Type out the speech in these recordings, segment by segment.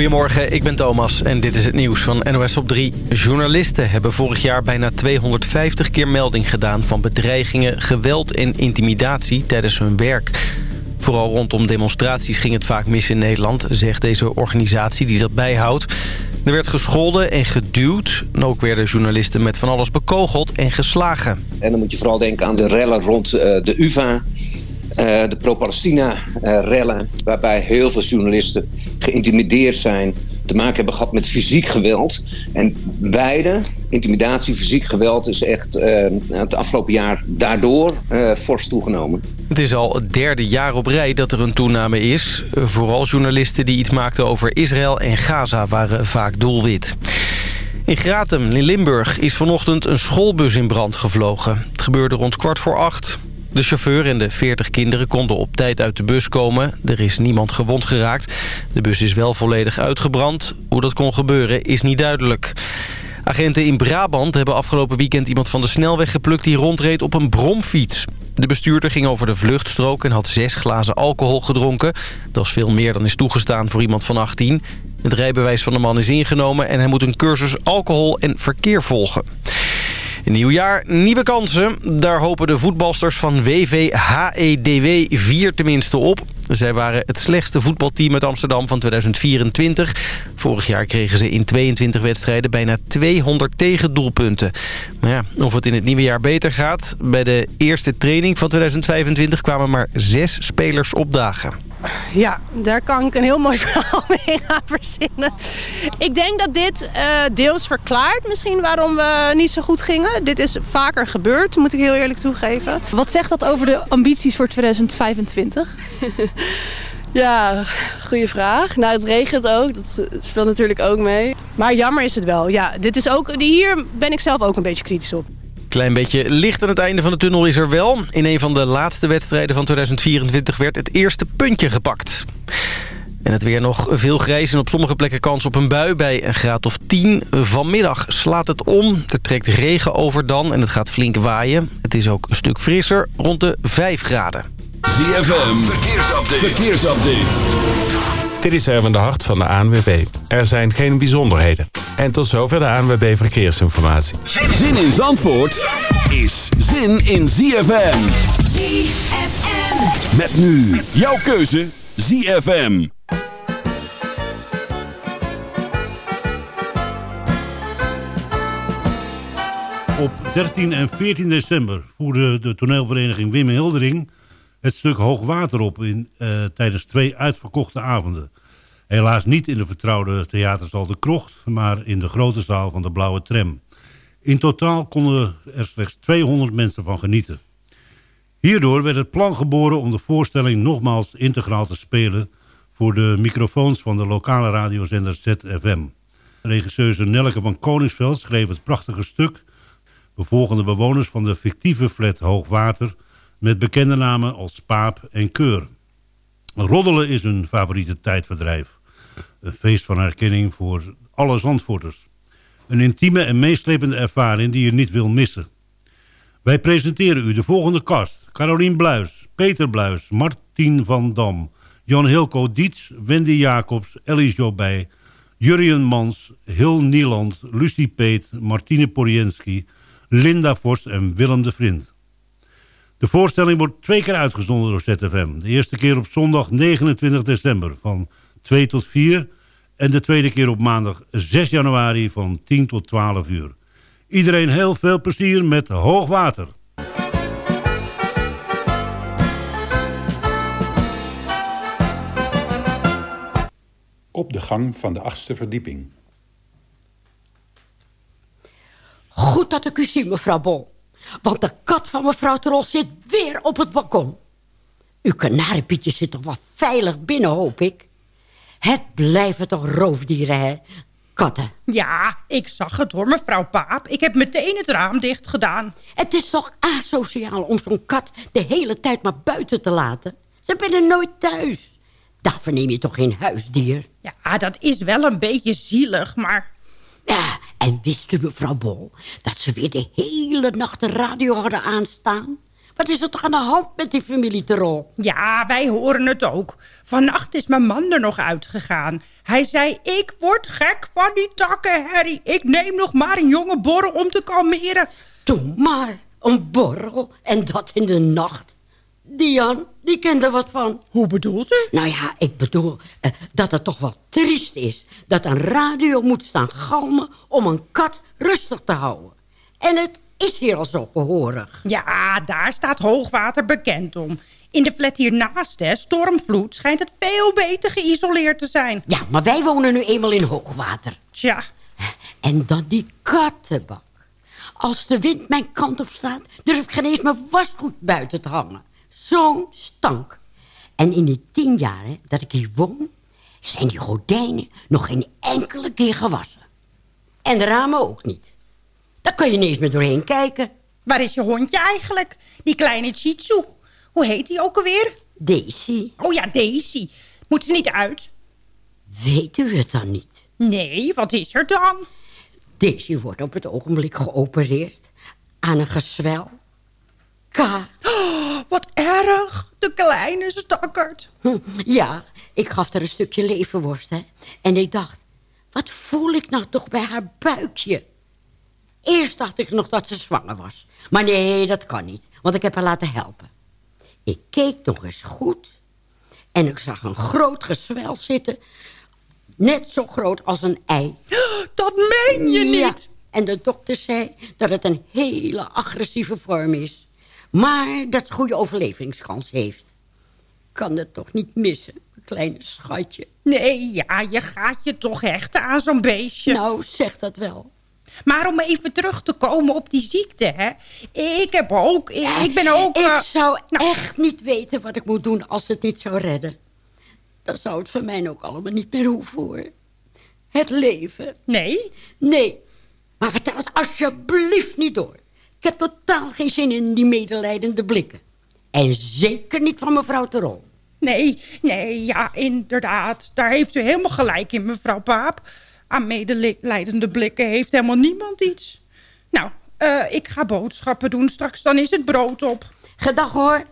Goedemorgen, ik ben Thomas en dit is het nieuws van NOS op 3. Journalisten hebben vorig jaar bijna 250 keer melding gedaan... van bedreigingen, geweld en intimidatie tijdens hun werk. Vooral rondom demonstraties ging het vaak mis in Nederland... zegt deze organisatie die dat bijhoudt. Er werd gescholden en geduwd. Ook werden journalisten met van alles bekogeld en geslagen. En dan moet je vooral denken aan de rellen rond eh, de UvA... Eh, de pro-Palestina-rellen, waarbij heel veel journalisten geïntimideerd zijn, te maken hebben gehad met fysiek geweld. En beide, intimidatie, fysiek geweld, is echt uh, het afgelopen jaar daardoor fors toegenomen. Het is al het derde jaar op rij dat er een toename is. Vooral journalisten die iets maakten over Israël en Gaza waren vaak doelwit. In Gratum, in Limburg, is vanochtend een schoolbus in brand gevlogen. Het gebeurde rond kwart voor acht. De chauffeur en de 40 kinderen konden op tijd uit de bus komen. Er is niemand gewond geraakt. De bus is wel volledig uitgebrand. Hoe dat kon gebeuren is niet duidelijk. Agenten in Brabant hebben afgelopen weekend iemand van de snelweg geplukt... die rondreed op een bromfiets. De bestuurder ging over de vluchtstrook en had zes glazen alcohol gedronken. Dat is veel meer dan is toegestaan voor iemand van 18. Het rijbewijs van de man is ingenomen en hij moet een cursus alcohol en verkeer volgen. Nieuwjaar, nieuwe kansen. Daar hopen de voetbalsters van WV HEDW 4 tenminste op. Zij waren het slechtste voetbalteam uit Amsterdam van 2024. Vorig jaar kregen ze in 22 wedstrijden bijna 200 tegendoelpunten. Maar ja, of het in het nieuwe jaar beter gaat... bij de eerste training van 2025 kwamen maar zes spelers opdagen. Ja, daar kan ik een heel mooi verhaal mee gaan verzinnen. Ik denk dat dit uh, deels verklaart misschien waarom we niet zo goed gingen. Dit is vaker gebeurd, moet ik heel eerlijk toegeven. Wat zegt dat over de ambities voor 2025? Ja, goede vraag. Nou, het regent ook. Dat speelt natuurlijk ook mee. Maar jammer is het wel. Ja, dit is ook, hier ben ik zelf ook een beetje kritisch op. Klein beetje licht aan het einde van de tunnel is er wel. In een van de laatste wedstrijden van 2024 werd het eerste puntje gepakt. En het weer nog veel grijs en op sommige plekken kans op een bui bij een graad of 10. Vanmiddag slaat het om. Er trekt regen over dan en het gaat flink waaien. Het is ook een stuk frisser, rond de 5 graden. ZFM, verkeersupdate. verkeersupdate. Dit is Erwin de Hart van de ANWB. Er zijn geen bijzonderheden. En tot zover de ANWB Verkeersinformatie. Zin in Zandvoort is zin in ZFM. ZFM. Met nu jouw keuze ZFM. Op 13 en 14 december voerde de toneelvereniging Wim Hildering het stuk Hoogwater op in, uh, tijdens twee uitverkochte avonden. Helaas niet in de vertrouwde theaterzaal De Krocht, maar in de grote zaal van de Blauwe Tram. In totaal konden er slechts 200 mensen van genieten. Hierdoor werd het plan geboren om de voorstelling nogmaals integraal te spelen... voor de microfoons van de lokale radiozender ZFM. Regisseuse Nelke van Koningsveld schreef het prachtige stuk... bevolgen de bewoners van de fictieve flat Hoogwater met bekende namen als Paap en Keur. Roddelen is hun favoriete tijdverdrijf. Een feest van herkenning voor alle Zandvoorters. Een intieme en meeslepende ervaring die je niet wil missen. Wij presenteren u de volgende kast. Carolien Bluis, Peter Bluis, Martin van Dam... Jan Hilco Diets, Wendy Jacobs, Ellie Jobij... Jurien Mans, Hil Nieland, Lucie Peet, Martine Porienski... Linda Vos en Willem de Vriend. De voorstelling wordt twee keer uitgezonden door ZFM. De eerste keer op zondag 29 december van 2 tot 4... en de tweede keer op maandag 6 januari van 10 tot 12 uur. Iedereen heel veel plezier met Hoogwater. Op de gang van de achtste verdieping. Goed dat ik u zie, mevrouw Bol. Want de kat van mevrouw Trol zit weer op het balkon. Uw kanariepietje zit toch wel veilig binnen, hoop ik? Het blijven toch roofdieren, hè? Katten. Ja, ik zag het hoor, mevrouw Paap. Ik heb meteen het raam dicht gedaan. Het is toch asociaal om zo'n kat de hele tijd maar buiten te laten? Ze binnen nooit thuis. Daarvoor neem je toch geen huisdier? Ja, dat is wel een beetje zielig, maar... Ja, en wist u, mevrouw Bol, dat ze weer de hele nacht de radio hadden aanstaan? Wat is er toch aan de hand met die familie Terol? Ja, wij horen het ook. Vannacht is mijn man er nog uitgegaan. Hij zei, ik word gek van die takken, Harry. Ik neem nog maar een jonge borrel om te kalmeren. Doe maar, een borrel. En dat in de nacht. Dian, die kent er wat van. Hoe bedoelt u? Nou ja, ik bedoel eh, dat het toch wel triest is... dat een radio moet staan galmen om een kat rustig te houden. En het is hier al zo gehoorig. Ja, daar staat hoogwater bekend om. In de flat hiernaast, hè, stormvloed, schijnt het veel beter geïsoleerd te zijn. Ja, maar wij wonen nu eenmaal in hoogwater. Tja. En dan die kattenbak. Als de wind mijn kant op slaat, durf ik geen eens mijn wasgoed buiten te hangen. Zo'n stank. En in die tien jaar hè, dat ik hier woon... zijn die gordijnen nog geen enkele keer gewassen. En de ramen ook niet. Daar kan je niet eens meer doorheen kijken. Waar is je hondje eigenlijk? Die kleine Shih Tzu. Hoe heet die ook alweer? Daisy. Oh ja, Daisy. Moet ze niet uit? Weet u het dan niet? Nee, wat is er dan? Daisy wordt op het ogenblik geopereerd aan een gezwel. K. Oh, wat erg, de kleine stakkerd. Hm, ja, ik gaf haar een stukje leverworst, hè. En ik dacht, wat voel ik nou toch bij haar buikje? Eerst dacht ik nog dat ze zwanger was. Maar nee, dat kan niet, want ik heb haar laten helpen. Ik keek nog eens goed en ik zag een groot gezwel zitten. Net zo groot als een ei. Dat meen je Ja, niet? En de dokter zei dat het een hele agressieve vorm is. Maar dat ze goede overlevingskans heeft. Kan het toch niet missen, mijn kleine schatje? Nee, ja, je gaat je toch hechten aan zo'n beestje. Nou, zeg dat wel. Maar om even terug te komen op die ziekte, hè. Ik heb ook, ik ben ook... Ik eh, zou echt niet weten wat ik moet doen als het niet zou redden. Dan zou het voor mij ook allemaal niet meer hoeven, hoor. Het leven. Nee? Nee. Maar vertel het alsjeblieft niet door. Ik heb totaal geen zin in die medelijdende blikken. En zeker niet van mevrouw Terol. Nee, nee, ja, inderdaad. Daar heeft u helemaal gelijk in, mevrouw Paap. Aan medelijdende blikken heeft helemaal niemand iets. Nou, eh, ik ga boodschappen doen. Straks dan is het brood op. Gedag hoor.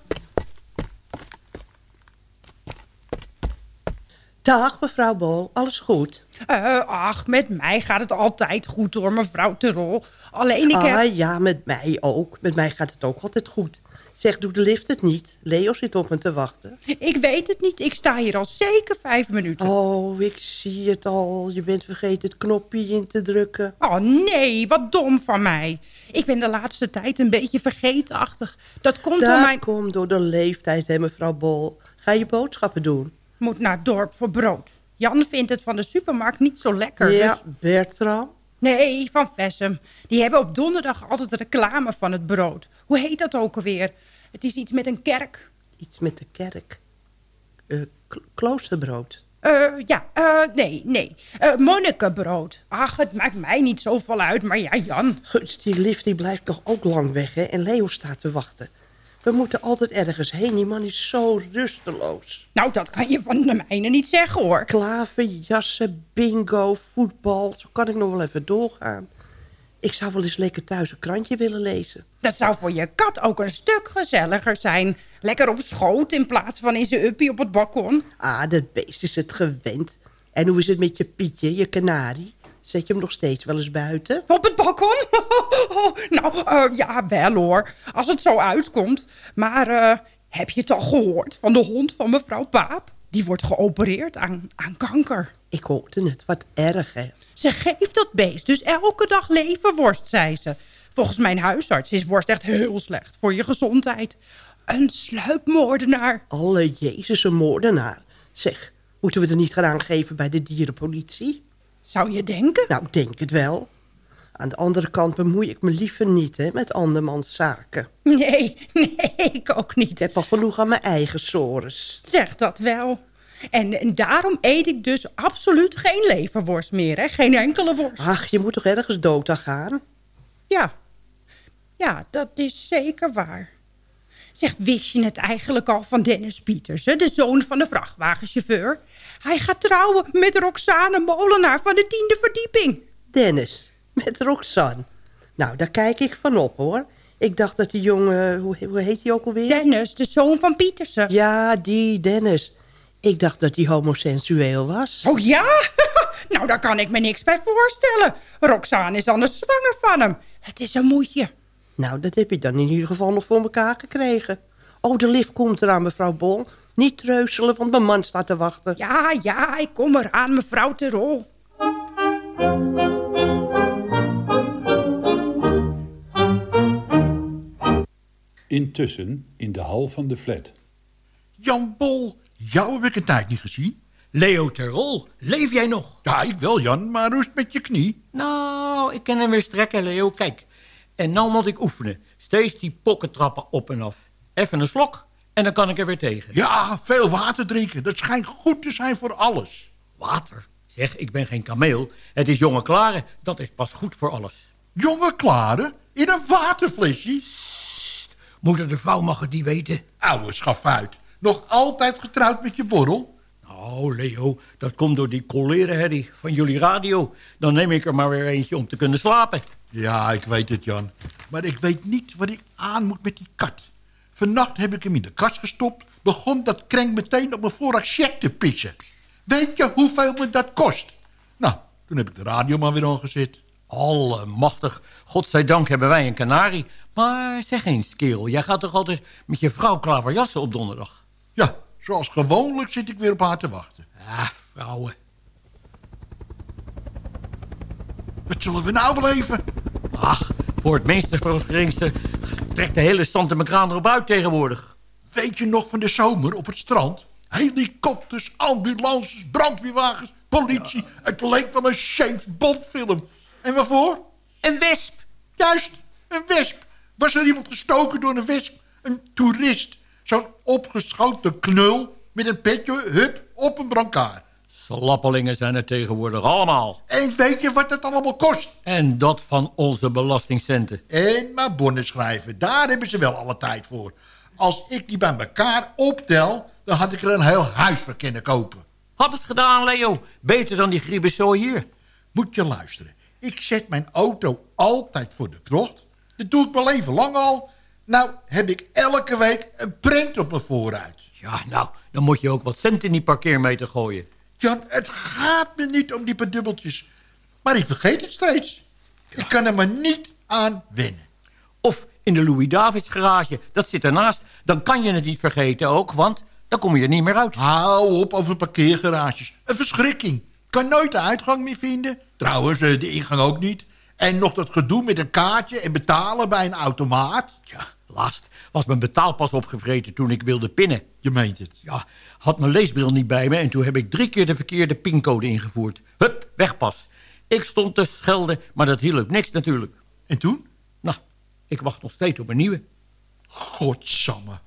Dag, mevrouw Bol. Alles goed? Eh, ach, met mij gaat het altijd goed hoor, mevrouw Terol. Alleen ik heb... Ah, ja, met mij ook. Met mij gaat het ook altijd goed. Zeg, doe de lift het niet. Leo zit op me te wachten. Ik weet het niet. Ik sta hier al zeker vijf minuten. Oh, ik zie het al. Je bent vergeten het knopje in te drukken. Oh nee, wat dom van mij. Ik ben de laatste tijd een beetje vergeetachtig. Dat komt door Dat mijn... komt door de leeftijd, hè, mevrouw Bol. Ga je boodschappen doen? Moet naar het dorp voor brood. Jan vindt het van de supermarkt niet zo lekker. Ja, dus- Bertram. Nee, van Vessem. Die hebben op donderdag altijd reclame van het brood. Hoe heet dat ook alweer? Het is iets met een kerk. Iets met de kerk. Eh, kl- kloosterbrood. Eh, ja, eh, nee, nee. Monnikenbrood. Ach, het maakt mij niet zoveel uit, maar ja, Jan. Guts, die lift die blijft nog ook lang weg, hè? En Leo staat te wachten. We moeten altijd ergens heen. Die man is zo rusteloos. Nou, dat kan je van de mijne niet zeggen, hoor. Klaven, jassen, bingo, voetbal. Zo kan ik nog wel even doorgaan. Ik zou wel eens lekker thuis een krantje willen lezen. Dat zou voor je kat ook een stuk gezelliger zijn. Lekker op schoot in plaats van in zijn uppie op het balkon. Ah, dat beest is het gewend. En hoe is het met je Pietje, je kanarie? Zet je hem nog steeds wel eens buiten? Op het balkon? nou, eh, ja, wel hoor. Als het zo uitkomt. Maar eh, heb je het al gehoord van de hond van mevrouw Paap? Die wordt geopereerd aan, aan kanker. Ik hoorde het, wat erg hè. Ze geeft dat beest dus elke dag leverworst, zei ze. Volgens mijn huisarts is worst echt heel slecht voor je gezondheid. Een sluipmoordenaar. Alle Jezus, een moordenaar. Zeg, moeten we er niet gaan aangeven bij de dierenpolitie? Zou je denken? Nou, denk het wel. Aan de andere kant bemoei ik me liever niet hè, met andermans zaken. Nee, nee, ik ook niet. Ik heb al genoeg aan mijn eigen sores. Zeg dat wel. En, en daarom eet ik dus absoluut geen leverworst meer, hè? Geen enkele worst. Ach, je moet toch ergens dood aan gaan? Ja. Ja, dat is zeker waar. Zeg, wist je het eigenlijk al van Dennis Pietersen, de zoon van de vrachtwagenchauffeur? Hij gaat trouwen met Roxane Molenaar van de tiende verdieping. Dennis, met Roxanne. Nou, daar kijk ik van op hoor. Ik dacht dat die jongen, hoe, hoe heet hij ook alweer? Dennis, de zoon van Pietersen. Ja, die Dennis. Ik dacht dat hij homosensueel was. Oh ja? nou, daar kan ik me niks bij voorstellen. Roxane is anders zwanger van hem. Het is een moedje. Nou, dat heb je dan in ieder geval nog voor elkaar gekregen. Oh, de lift komt eraan, mevrouw Bol. Niet treuzelen, want mijn man staat te wachten. Ja, ja, ik kom eraan, mevrouw Terol. Intussen in de hal van de flat. Jan Bol, jou heb ik een tijd niet gezien. Leo Terol, leef jij nog? Ja, ik wel Jan, maar rust met je knie. Nou, ik kan hem weer strekken, Leo. Kijk. En nou moet ik oefenen. Steeds die pokkentrappen op en af. Even een slok en dan kan ik er weer tegen. Ja, veel water drinken. Dat schijnt goed te zijn voor alles. Water? Zeg, ik ben geen kameel. Het is jonge klare. Dat is pas goed voor alles. Jonge klare? In een waterflesje? Sst, moeder de vrouw mag het niet weten. Oude schafuit. Nog altijd getrouwd met je borrel? Nou, Leo, dat komt door die herrie van jullie radio. Dan neem ik er maar weer eentje om te kunnen slapen. Ja, ik weet het, Jan. Maar ik weet niet wat ik aan moet met die kat. Vannacht heb ik hem in de kast gestopt. Begon dat krenk meteen op mijn voorraad check te pissen. Weet je hoeveel me dat kost? Nou, toen heb ik de radio maar weer aangezet. Allemachtig. Godzijdank hebben wij een kanarie. Maar zeg eens, kerel, jij gaat toch altijd met je vrouw klaverjassen op donderdag? Ja, zoals gewoonlijk zit ik weer op haar te wachten. Ah, vrouwen. Wat zullen we nou beleven? Ach, voor het minste voor het geringste trekt de hele stand in elkaar erop uit tegenwoordig. Weet je nog van de zomer op het strand? Helikopters, ambulances, brandweerwagens, politie. Het leek wel een James Bond film. En waarvoor? Een wesp. Juist, een wesp. Was er iemand gestoken door een wesp? Een toerist. Zo'n opgeschoten knul met een petje, hup, op een brancard. Slappelingen zijn er tegenwoordig allemaal. En weet je wat het allemaal kost? En dat van onze belastingcenten. En maar bonnen schrijven, daar hebben ze wel alle tijd voor. Als ik die bij elkaar optel, dan had ik er een heel huis voor kunnen kopen. Had het gedaan, Leo. Beter dan die griebenzooi hier. Moet je luisteren. Ik zet mijn auto altijd voor de krocht. Dat doe ik mijn leven lang al. Nou heb ik elke week een print op mijn vooruit. Ja, nou, dan moet je ook wat cent in die parkeermeter gooien. Jan, het gaat me niet om die paar dubbeltjes. Maar ik vergeet het steeds. Ik kan er maar niet aan wennen. Of in de Louis Davids garage, dat zit ernaast. Dan kan je het niet vergeten ook, want dan kom je er niet meer uit. Hou op over parkeergarages. Een verschrikking. Kan nooit de uitgang meer vinden. Trouwens, eh, de ingang ook niet. En nog dat gedoe met een kaartje en betalen bij een automaat. Ja, last was mijn betaalpas opgevreten toen ik wilde pinnen. Je meent het? Ja, had mijn leesbril niet bij me... en toen heb ik drie keer de verkeerde pincode ingevoerd. Hup, wegpas. Ik stond te schelden, maar dat hielp niks natuurlijk. En toen? Nou, ik wacht nog steeds op een nieuwe. Godsamme.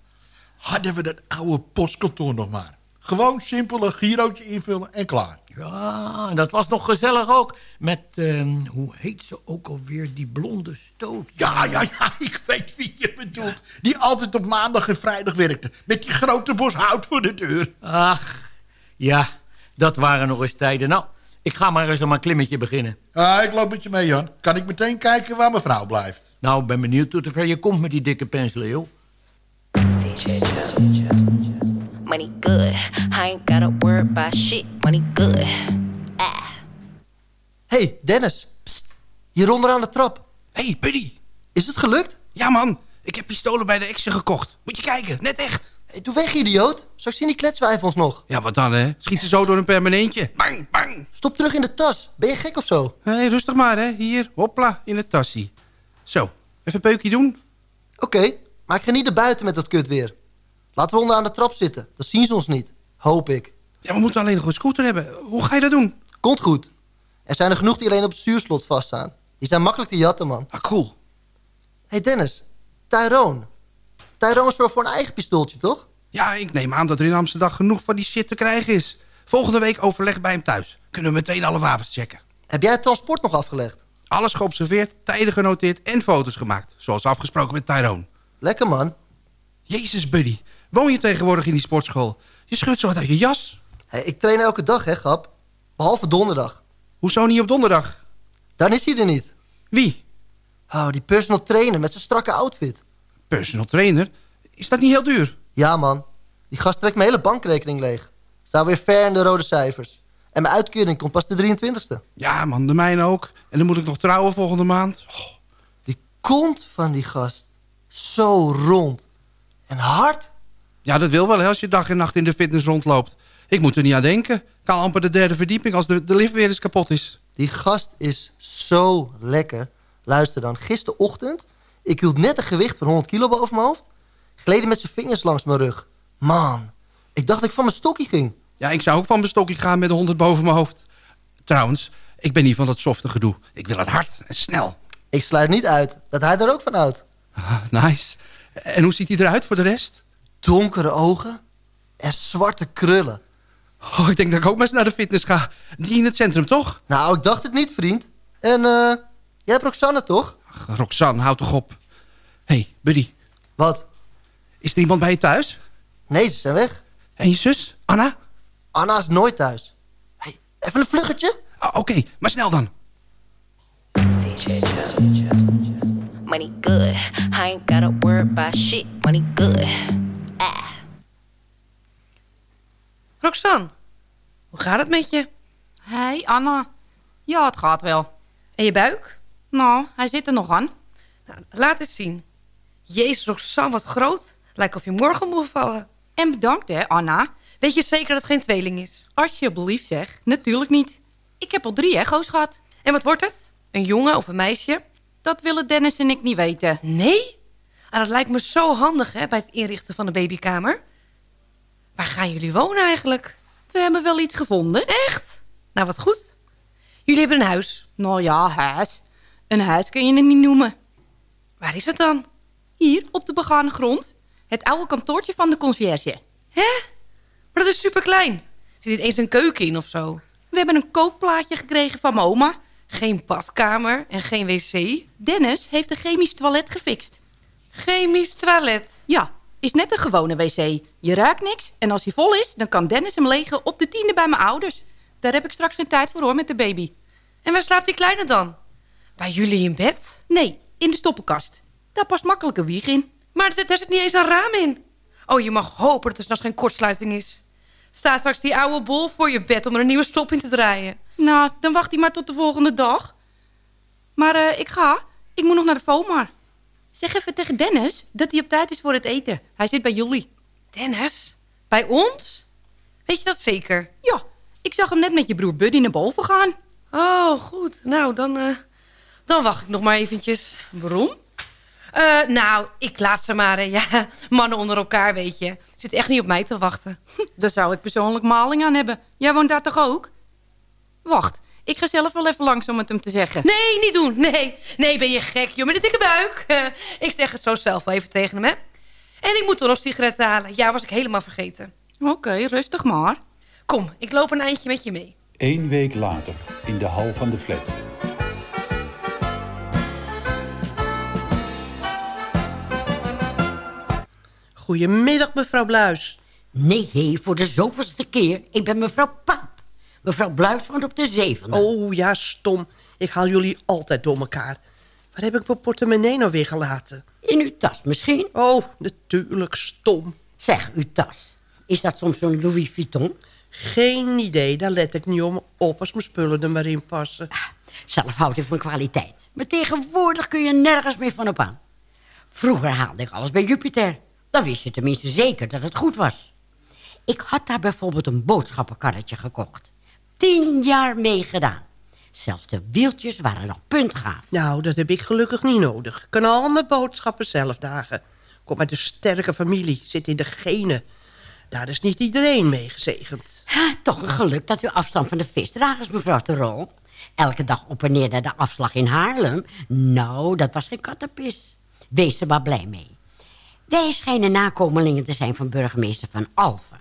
Hadden we dat oude postkantoor nog maar. Gewoon simpel een girootje invullen en klaar. Ja, en dat was nog gezellig ook. Met, uh, hoe heet ze ook alweer, die blonde stoot? Ja, ja, ja, ik weet wie je bedoelt. Die altijd op maandag en vrijdag werkte. Met die grote bos hout voor de deur. Ach, ja, dat waren nog eens tijden. Nou, ik ga maar eens aan mijn klimmetje beginnen. Ah, ik loop met je mee, Jan. Kan ik meteen kijken waar mijn vrouw blijft? Nou, ik ben benieuwd tot ver je komt met die dikke pens, Leo. Money good. I ain't gotta worry about shit. Money good. Ah. Hey, Dennis. Psst. Hieronder aan de trap. Hey, Buddy. Is het gelukt? Ja, man. Ik heb pistolen bij de Exen gekocht. Moet je kijken, net echt. Hey, doe weg, idioot. Straks zien die kletswijfels nog. Ja, wat dan, hè? Schiet ze zo door een permanentje. Bang, bang. Stop terug in de tas. Ben je gek of zo? Hé, hey, rustig maar, hè. Hier, hopla, in het tassie. Zo, even een peukje doen. Oké, okay, maar ik ga niet naar buiten met dat kut weer. Laten we onder aan de trap zitten. Dan zien ze ons niet. Hoop ik. Ja, we moeten alleen nog een scooter hebben. Hoe ga je dat doen? Komt goed. Er zijn er genoeg die alleen op het stuurslot vaststaan. Die zijn makkelijk te jatten, man. Ah, cool. hey Dennis. Tyrone. Tyrone zorgt voor een eigen pistooltje, toch? Ja, ik neem aan dat er in Amsterdam genoeg van die shit te krijgen is. Volgende week overleg bij hem thuis. Kunnen we meteen alle wapens checken. Heb jij het transport nog afgelegd? Alles geobserveerd, tijden genoteerd en foto's gemaakt. Zoals afgesproken met Tyrone. Lekker, man. Jezus, buddy. Woon je tegenwoordig in die sportschool? Je schudt zo wat uit je jas. Hey, ik train elke dag, hè, grap. Behalve donderdag. Hoezo niet op donderdag? Dan is hij er niet. Wie? Oh, die personal trainer met zijn strakke outfit. Personal trainer? Is dat niet heel duur? Ja, man. Die gast trekt mijn hele bankrekening leeg. Staan weer ver in de rode cijfers. En mijn uitkering komt pas de 23ste. Ja, man, de mijne ook. En dan moet ik nog trouwen volgende maand. Die kont van die gast. Zo rond. En hard. Ja, dat wil wel hè, als je dag en nacht in de fitness rondloopt. Ik moet er niet aan denken. Ik haal amper de derde verdieping als de, de lift weer eens kapot is. Die gast is zo lekker. Luister dan, gisterochtend... ik hield net een gewicht van 100 kilo boven mijn hoofd... gleden met zijn vingers langs mijn rug. Man, ik dacht dat ik van mijn stokje ging. Ja, ik zou ook van mijn stokje gaan met de 100 boven mijn hoofd. Trouwens, ik ben niet van dat softe gedoe. Ik wil het hard en snel. Ik sluit niet uit dat hij er ook van houdt. Ah, nice. En hoe ziet hij eruit voor de rest? Donkere ogen en zwarte krullen. Oh, ik denk dat ik ook maar eens naar de fitness ga. Die in het centrum, toch? Nou, ik dacht het niet, vriend. En eh, jij hebt Roxanne, toch? Ach, Roxanne, houd toch op. Hé, hey, buddy. Wat? Is er iemand bij je thuis? Nee, ze zijn weg. En je zus, Anna? Anna is nooit thuis. Hey, even een vluggetje? Oh, Oké, maar snel dan. Money good. I ain't gotta worry about shit. Money good. Ah. Roxanne, hoe gaat het met je? Hey Anna. Ja, het gaat wel. En je buik? Nou, hij zit er nog aan. Nou, laat eens zien. Jezus, Roxanne, wat groot. Lijkt of je morgen moet vallen. En bedankt hè, Anna. Weet je zeker dat het geen tweeling is? Alsjeblieft zeg. Natuurlijk niet. Ik heb al drie echo's gehad. En wat wordt het? Een jongen of een meisje? Dat willen Dennis en ik niet weten. Nee? Ah, dat lijkt me zo handig hè, bij het inrichten van de babykamer. Waar gaan jullie wonen eigenlijk? We hebben wel iets gevonden. Echt? Nou, wat goed. Jullie hebben een huis. Nou ja, huis. Een huis kun je het niet noemen. Waar is het dan? Hier, op de begane grond. Het oude kantoortje van de conciërge. Hè? Maar dat is super klein. Er zit niet eens een keuken in of zo. We hebben een kookplaatje gekregen van mijn oma. Geen badkamer en geen wc. Dennis heeft een chemisch toilet gefixt. Chemisch toilet? Ja, is net een gewone wc. Je ruikt niks en als hij vol is, dan kan Dennis hem legen op de tiende bij mijn ouders. Daar heb ik straks geen tijd voor hoor met de baby. En waar slaapt die kleine dan? Bij jullie in bed? Nee, in de stoppenkast. Daar past makkelijk een wieg in. Maar er zit niet eens een raam in. Oh, je mag hopen dat er straks geen kortsluiting is. Staat straks die oude bol voor je bed om er een nieuwe stop in te draaien. Nou, dan wacht hij maar tot de volgende dag. Maar uh, ik ga. Ik moet nog naar de FOMAR. Zeg even tegen Dennis dat hij op tijd is voor het eten. Hij zit bij jullie. Dennis? Bij ons? Weet je dat zeker? Ja, ik zag hem net met je broer Buddy naar boven gaan. Oh, goed. Nou, dan, uh, dan wacht ik nog maar eventjes. Waarom? Uh, nou, ik laat ze maar. Uh, ja, mannen onder elkaar, weet je. Zit echt niet op mij te wachten. Daar zou ik persoonlijk maling aan hebben. Jij woont daar toch ook? Wacht, ik ga zelf wel even langs om het hem te zeggen. Nee, niet doen. Nee, nee ben je gek, joh. Met een dikke buik. Uh, ik zeg het zo zelf wel even tegen hem, hè. En ik moet toch nog sigaretten halen. Ja, was ik helemaal vergeten. Oké, okay, rustig maar. Kom, ik loop een eindje met je mee. Eén week later, in de hal van de flat. Goedemiddag, mevrouw Bluis. Nee, voor de zoveelste keer. Ik ben mevrouw Paap. Mevrouw Bluis woont op de zevende. Oh, ja, stom. Ik haal jullie altijd door elkaar. Waar heb ik mijn portemonnee nou weer gelaten? In uw tas misschien? Oh, natuurlijk, stom. Zeg, uw tas. Is dat soms zo'n Louis Vuitton? Geen idee, daar let ik niet om op als mijn spullen er maar in passen. Ah, zelf houd ik van kwaliteit. Maar tegenwoordig kun je nergens meer van op aan. Vroeger haalde ik alles bij Jupiter. Dan wist je tenminste zeker dat het goed was. Ik had daar bijvoorbeeld een boodschappenkarretje gekocht. Tien jaar meegedaan. Zelfs de wieltjes waren nog puntgaaf. Nou, dat heb ik gelukkig niet nodig. Ik kan al mijn boodschappen zelf dagen. Kom uit een sterke familie, zit in de genen. Daar is niet iedereen mee gezegend. Ha, toch een geluk dat u afstand van de visdragers, mevrouw Terol. Elke dag op en neer naar de afslag in Haarlem. Nou, dat was geen kattenpis. Wees er maar blij mee. Wij schijnen nakomelingen te zijn van burgemeester Van Alphen.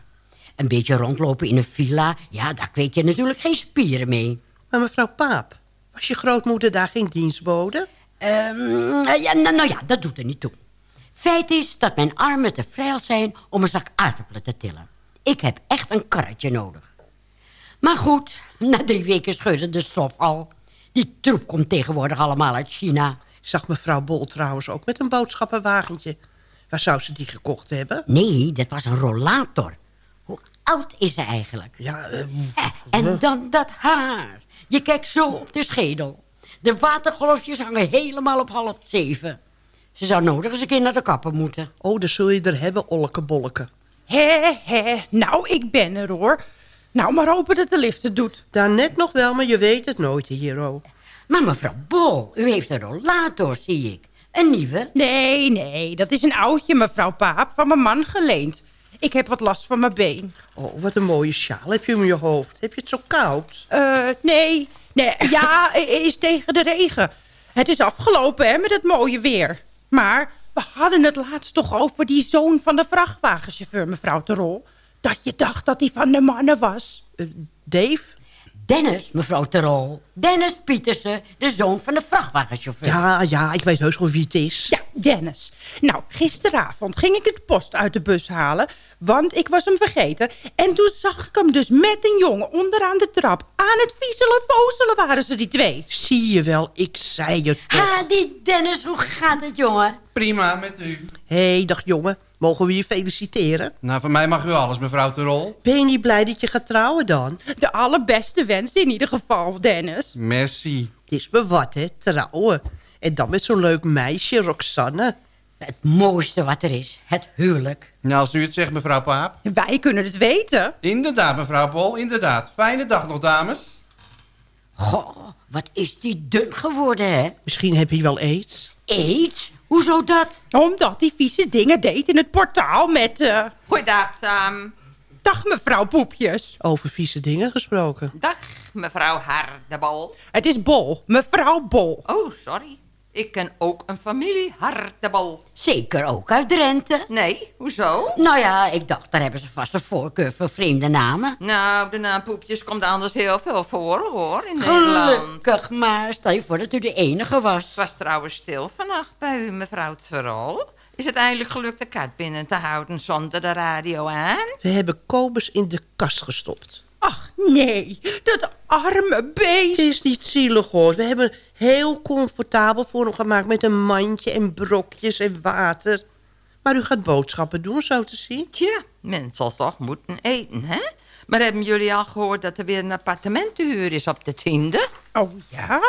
Een beetje rondlopen in een villa, ja, daar kweek je natuurlijk geen spieren mee. Maar mevrouw Paap, was je grootmoeder daar geen dienstbode? Um, ja, nou, nou ja, dat doet er niet toe. Feit is dat mijn armen te vrij zijn om een zak aardappelen te tillen. Ik heb echt een karretje nodig. Maar goed, na drie weken scheurde de stof al. Die troep komt tegenwoordig allemaal uit China. Zag mevrouw Bol trouwens ook met een boodschappenwagentje. Waar zou ze die gekocht hebben? Nee, dat was een rollator. Oud is ze eigenlijk? Ja, eh, En dan dat haar. Je kijkt zo op de schedel. De watergolfjes hangen helemaal op half zeven. Ze zou nodig eens een keer naar de kapper moeten. Oh, dan zul je er hebben, olleke bolleke. Hé, hé, nou, ik ben er hoor. Nou, maar hopen dat de lift het doet. Daarnet nog wel, maar je weet het nooit, Hero. Maar mevrouw Bol, u heeft een rollator, zie ik. Een nieuwe? Nee, nee, dat is een oudje, mevrouw Paap, van mijn man geleend. Ik heb wat last van mijn been. Oh, wat een mooie sjaal heb je om je hoofd. Heb je het zo koud? Eh, nee, nee, ja, is tegen de regen. Het is afgelopen, hè, met het mooie weer. Maar we hadden het laatst toch over die zoon van de vrachtwagenchauffeur, mevrouw Terol. Dat je dacht dat hij van de mannen was. Eh, Dave? Dennis, mevrouw Terol. Dennis Pietersen, de zoon van de vrachtwagenchauffeur. Ja, ja, ik weet heus wel wie het is. Ja, Dennis. Nou, gisteravond ging ik het post uit de bus halen, want ik was hem vergeten. En toen zag ik hem dus met een jongen onderaan de trap. Aan het wiezelen, vozelen waren ze die twee. Zie je wel, ik zei het toch. Ah, die Dennis, hoe gaat het, jongen? Prima, met u. Hé, hey, dag jongen. Mogen we je feliciteren? Nou, van mij mag u alles, mevrouw Terol. Ben je niet blij dat je gaat trouwen dan? De allerbeste wens in ieder geval, Dennis. Merci. Het is me wat, hè, trouwen. En dan met zo'n leuk meisje, Roxanne. Het mooiste wat er is, het huwelijk. Nou, als u het zegt, mevrouw Paap. Wij kunnen het weten. Inderdaad, mevrouw Bol, inderdaad. Fijne dag nog, dames. Goh, wat is die dun geworden, hè? Misschien heb je wel aids. Aids? Hoezo dat? Omdat die vieze dingen deed in het portaal met... Uh... Goeiedag, Sam. Dag, mevrouw Poepjes. Over vieze dingen gesproken. Dag, mevrouw Hardebol. Het is Bol, mevrouw Bol. Oh, sorry. Ik ken ook een familie Hardebol. Zeker ook uit Drenthe? Nee, hoezo? Nou ja, ik dacht, daar hebben ze vast een voorkeur voor vreemde namen. Nou, de naam Poepjes komt anders heel veel voor, hoor, in Nederland. Gelukkig maar, stel je voor dat u de enige was. Het was trouwens stil vannacht bij u, mevrouw Tverol. Is het eindelijk gelukt de kat binnen te houden zonder de radio aan? We hebben Kobus in de kast gestopt. Ach, nee, dat arme beest. Het is niet zielig, hoor. We hebben heel comfortabel voor hem gemaakt... met een mandje en brokjes en water. Maar u gaat boodschappen doen, zo te zien. Tja, mensen zal toch moeten eten, hè? Maar hebben jullie al gehoord dat er weer een appartement te huur is op de tiende? Oh, ja?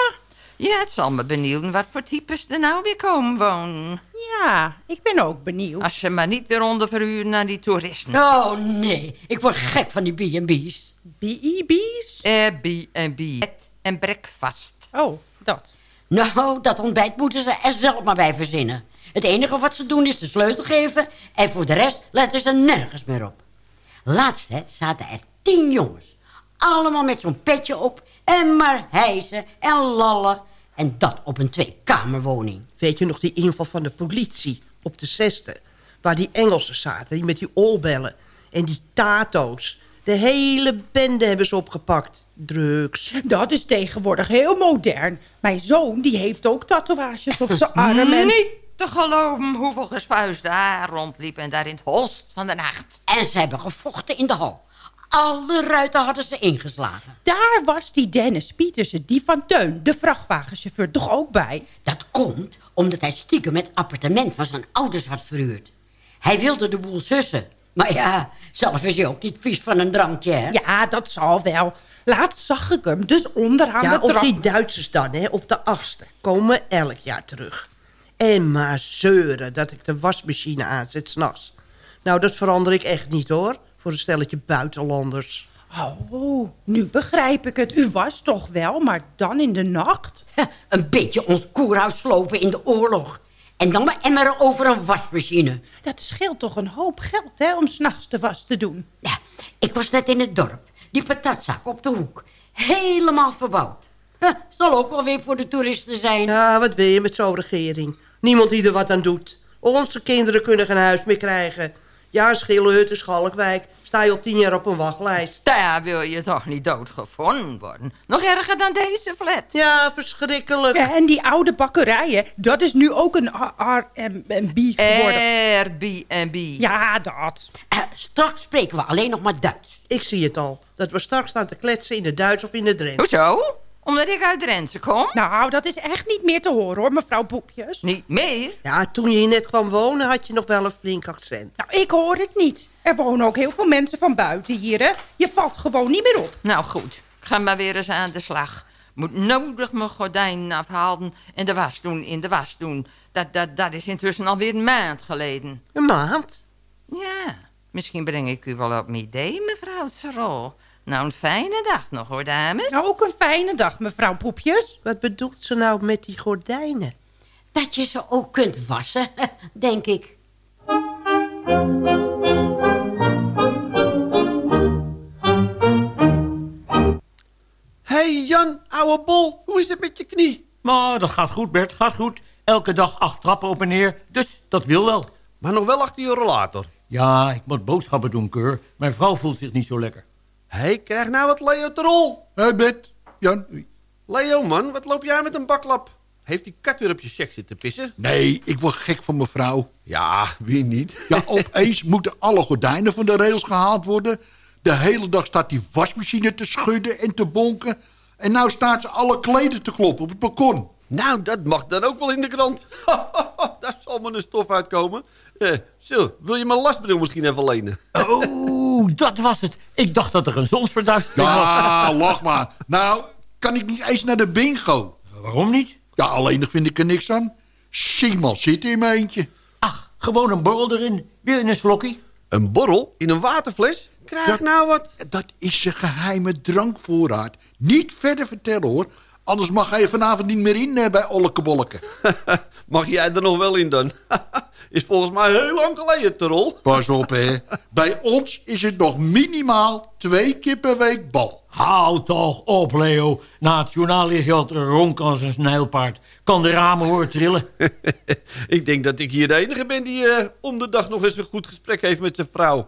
Ja, het zal me benieuwen wat voor types er nou weer komen wonen. Ja, ik ben ook benieuwd. Als ze maar niet weer onderverhuren naar die toeristen. Oh, nee. Ik word gek van die B&B's. B&B's? Airbnb. Bed en breakfast. Oh, dat. Nou, dat ontbijt moeten ze er zelf maar bij verzinnen. Het enige wat ze doen is de sleutel geven... en voor de rest letten ze nergens meer op. Laatst hè, zaten er tien jongens. Allemaal met zo'n petje op... en maar hijsen en lallen. En dat op een tweekamerwoning. Weet je nog die inval van de politie op de zesde? Waar die Engelsen zaten, die met die oorbellen en die tato's. De hele bende hebben ze opgepakt. Drugs. Dat is tegenwoordig heel modern. Mijn zoon die heeft ook tatoeages op zijn arm. En... Niet te geloven hoeveel gespuis daar rondliep... en daar in het holst van de nacht. En ze hebben gevochten in de hal. Alle ruiten hadden ze ingeslagen. Daar was die Dennis Pietersen, die van Teun, de vrachtwagenchauffeur, toch ook bij? Dat komt omdat hij stiekem het appartement van zijn ouders had verhuurd. Hij wilde de boel sussen. Maar ja, zelf is hij ook niet vies van een drankje, hè? Ja, dat zal wel. Laatst zag ik hem dus onderaan ja, de trap. of die Duitsers dan, hè, op de achtste. Komen elk jaar terug. En maar zeuren dat ik de wasmachine aanzet s'nachts. Nou, dat verander ik echt niet, hoor. Voor een stelletje buitenlanders. Oh, nu begrijp ik het. U was toch wel, maar dan in de nacht? Een beetje ons koerhuis slopen in de oorlog. En dan maar emmeren over een wasmachine. Dat scheelt toch een hoop geld, hè, om s'nachts de was te doen. Ja, ik was net in het dorp. Die patatzak op de hoek. Helemaal verbouwd. Huh, zal ook wel weer voor de toeristen zijn. Ja, wat wil je met zo'n regering? Niemand die er wat aan doet. Onze kinderen kunnen geen huis meer krijgen. Ja, Schillenhut, Schalkwijk. Sta je al tien jaar op een wachtlijst. Daar wil je toch niet doodgevonden worden? Nog erger dan deze flat. Ja, verschrikkelijk. Ja, en die oude bakkerijen, dat is nu ook een Airbnb geworden. Airbnb. Ja, dat. Uh, straks spreken we alleen nog maar Duits. Ik zie het al. Dat we straks staan te kletsen in het Duits of in het Drents. Hoezo? Omdat ik uit Drenthe kom? Nou, dat is echt niet meer te horen hoor, mevrouw Poepjes. Niet meer? Ja, toen je hier net kwam wonen had je nog wel een flink accent. Nou, ik hoor het niet. Er wonen ook heel veel mensen van buiten hier, hè. Je valt gewoon niet meer op. Nou goed, ik ga maar weer eens aan de slag. Moet nodig mijn gordijnen afhalen en de was doen in de was doen. Dat, dat, dat is intussen alweer een maand geleden. Een maand? Ja, misschien breng ik u wel op mijn idee, mevrouw Terol. Nou, een fijne dag nog, hoor, dames. Nou, ook een fijne dag, mevrouw Poepjes. Wat bedoelt ze nou met die gordijnen? Dat je ze ook kunt wassen, denk ik. hey Jan, ouwe bol, hoe is het met je knie? Maar dat gaat goed, Bert, gaat goed. Elke dag acht trappen op en neer, dus dat wil wel. Maar nog wel achter je rollator. Ja, ik moet boodschappen doen, Keur. Mijn vrouw voelt zich niet zo lekker. Hé, hey, krijg nou wat Leo te rol. Hé, hey, Bert. Jan. Leo, man, wat loop jij met een baklap? Heeft die kat weer op je seks zitten pissen? Nee, ik word gek van mevrouw. Ja, wie niet? Ja, opeens moeten alle gordijnen van de rails gehaald worden. De hele dag staat die wasmachine te schudden en te bonken. En nou staat ze alle kleden te kloppen op het balkon. Nou, dat mag dan ook wel in de krant. Daar zal maar een stof uitkomen. Eh, zo, wil je mijn lastbril misschien even lenen? Oh, dat was het. Ik dacht dat er een zonsverduistering was. Ja, lach maar. Nou, kan ik niet eens naar de bingo? Waarom niet? Ja, alleenig vind ik er niks aan. Simon zit in mijn eentje. Ach, gewoon een borrel erin. Weer in een slokkie. Een borrel? In een waterfles? Krijg dat, nou wat? Dat is zijn geheime drankvoorraad. Niet verder vertellen hoor. Anders mag hij vanavond niet meer in bij Ollekebolleke. mag jij er nog wel in dan? is volgens mij heel lang geleden, Terol. Pas op, hè. Bij ons is het nog minimaal twee keer per week bal. Hou toch op, Leo. Na het journaal lig je altijd ronk als een snijlpaard. Kan de ramen horen trillen. ik denk dat ik hier de enige ben die uh, om de dag nog eens een goed gesprek heeft met zijn vrouw.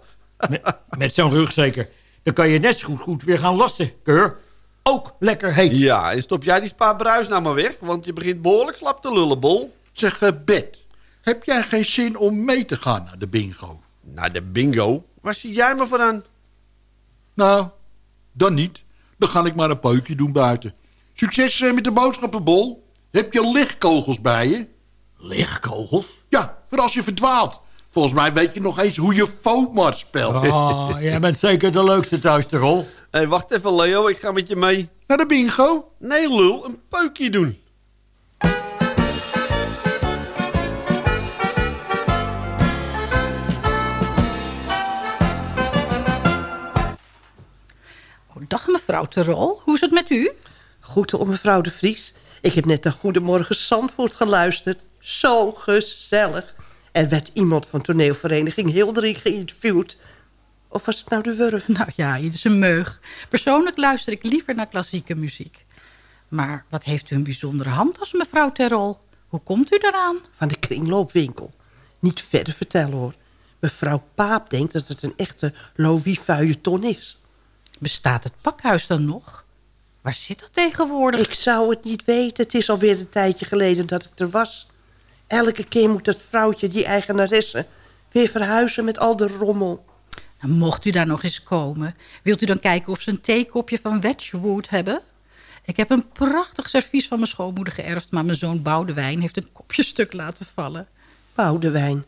met met zo'n rug zeker. Dan kan je net zo goed, goed weer gaan lassen, Keur. Ook lekker heet. Ja, en stop jij die spa bruis nou maar weg, want je begint behoorlijk slap te lullen, Bol. Zeg, uh, Bet, heb jij geen zin om mee te gaan naar de bingo? Naar de bingo? Waar zie jij me vandaan? Nou, dan niet. Dan ga ik maar een peukje doen buiten. Succes uh, met de boodschappenbol. Heb je lichtkogels bij je? Lichtkogels? Ja, voor als je verdwaalt. Volgens mij weet je nog eens hoe je Fomar speelt. Oh, jij bent zeker de leukste thuis, de rol. Hé, hey, wacht even, Leo. Ik ga met je mee. Naar de bingo? Nee, lul. Een peukje doen. Dag mevrouw Terol, hoe is het met u? Goed om mevrouw de Vries. Ik heb net naar Goedemorgen Zandvoort geluisterd. Zo gezellig. Er werd iemand van toneelvereniging Hildering geïnterviewd. Of was het nou de Wurf? Nou ja, het is een meug. Persoonlijk luister ik liever naar klassieke muziek. Maar wat heeft u een bijzondere hand als mevrouw Terol? Hoe komt u daaraan? Van de kringloopwinkel. Niet verder vertellen hoor. Mevrouw Paap denkt dat het een echte Louis ton is. Bestaat het pakhuis dan nog? Waar zit dat tegenwoordig? Ik zou het niet weten. Het is alweer een tijdje geleden dat ik er was. Elke keer moet dat vrouwtje, die eigenaresse... weer verhuizen met al de rommel. Nou, mocht u daar nog eens komen... wilt u dan kijken of ze een theekopje van Wedgwood hebben? Ik heb een prachtig servies van mijn schoonmoeder geërfd... maar mijn zoon Boudewijn heeft een kopje stuk laten vallen. Boudewijn?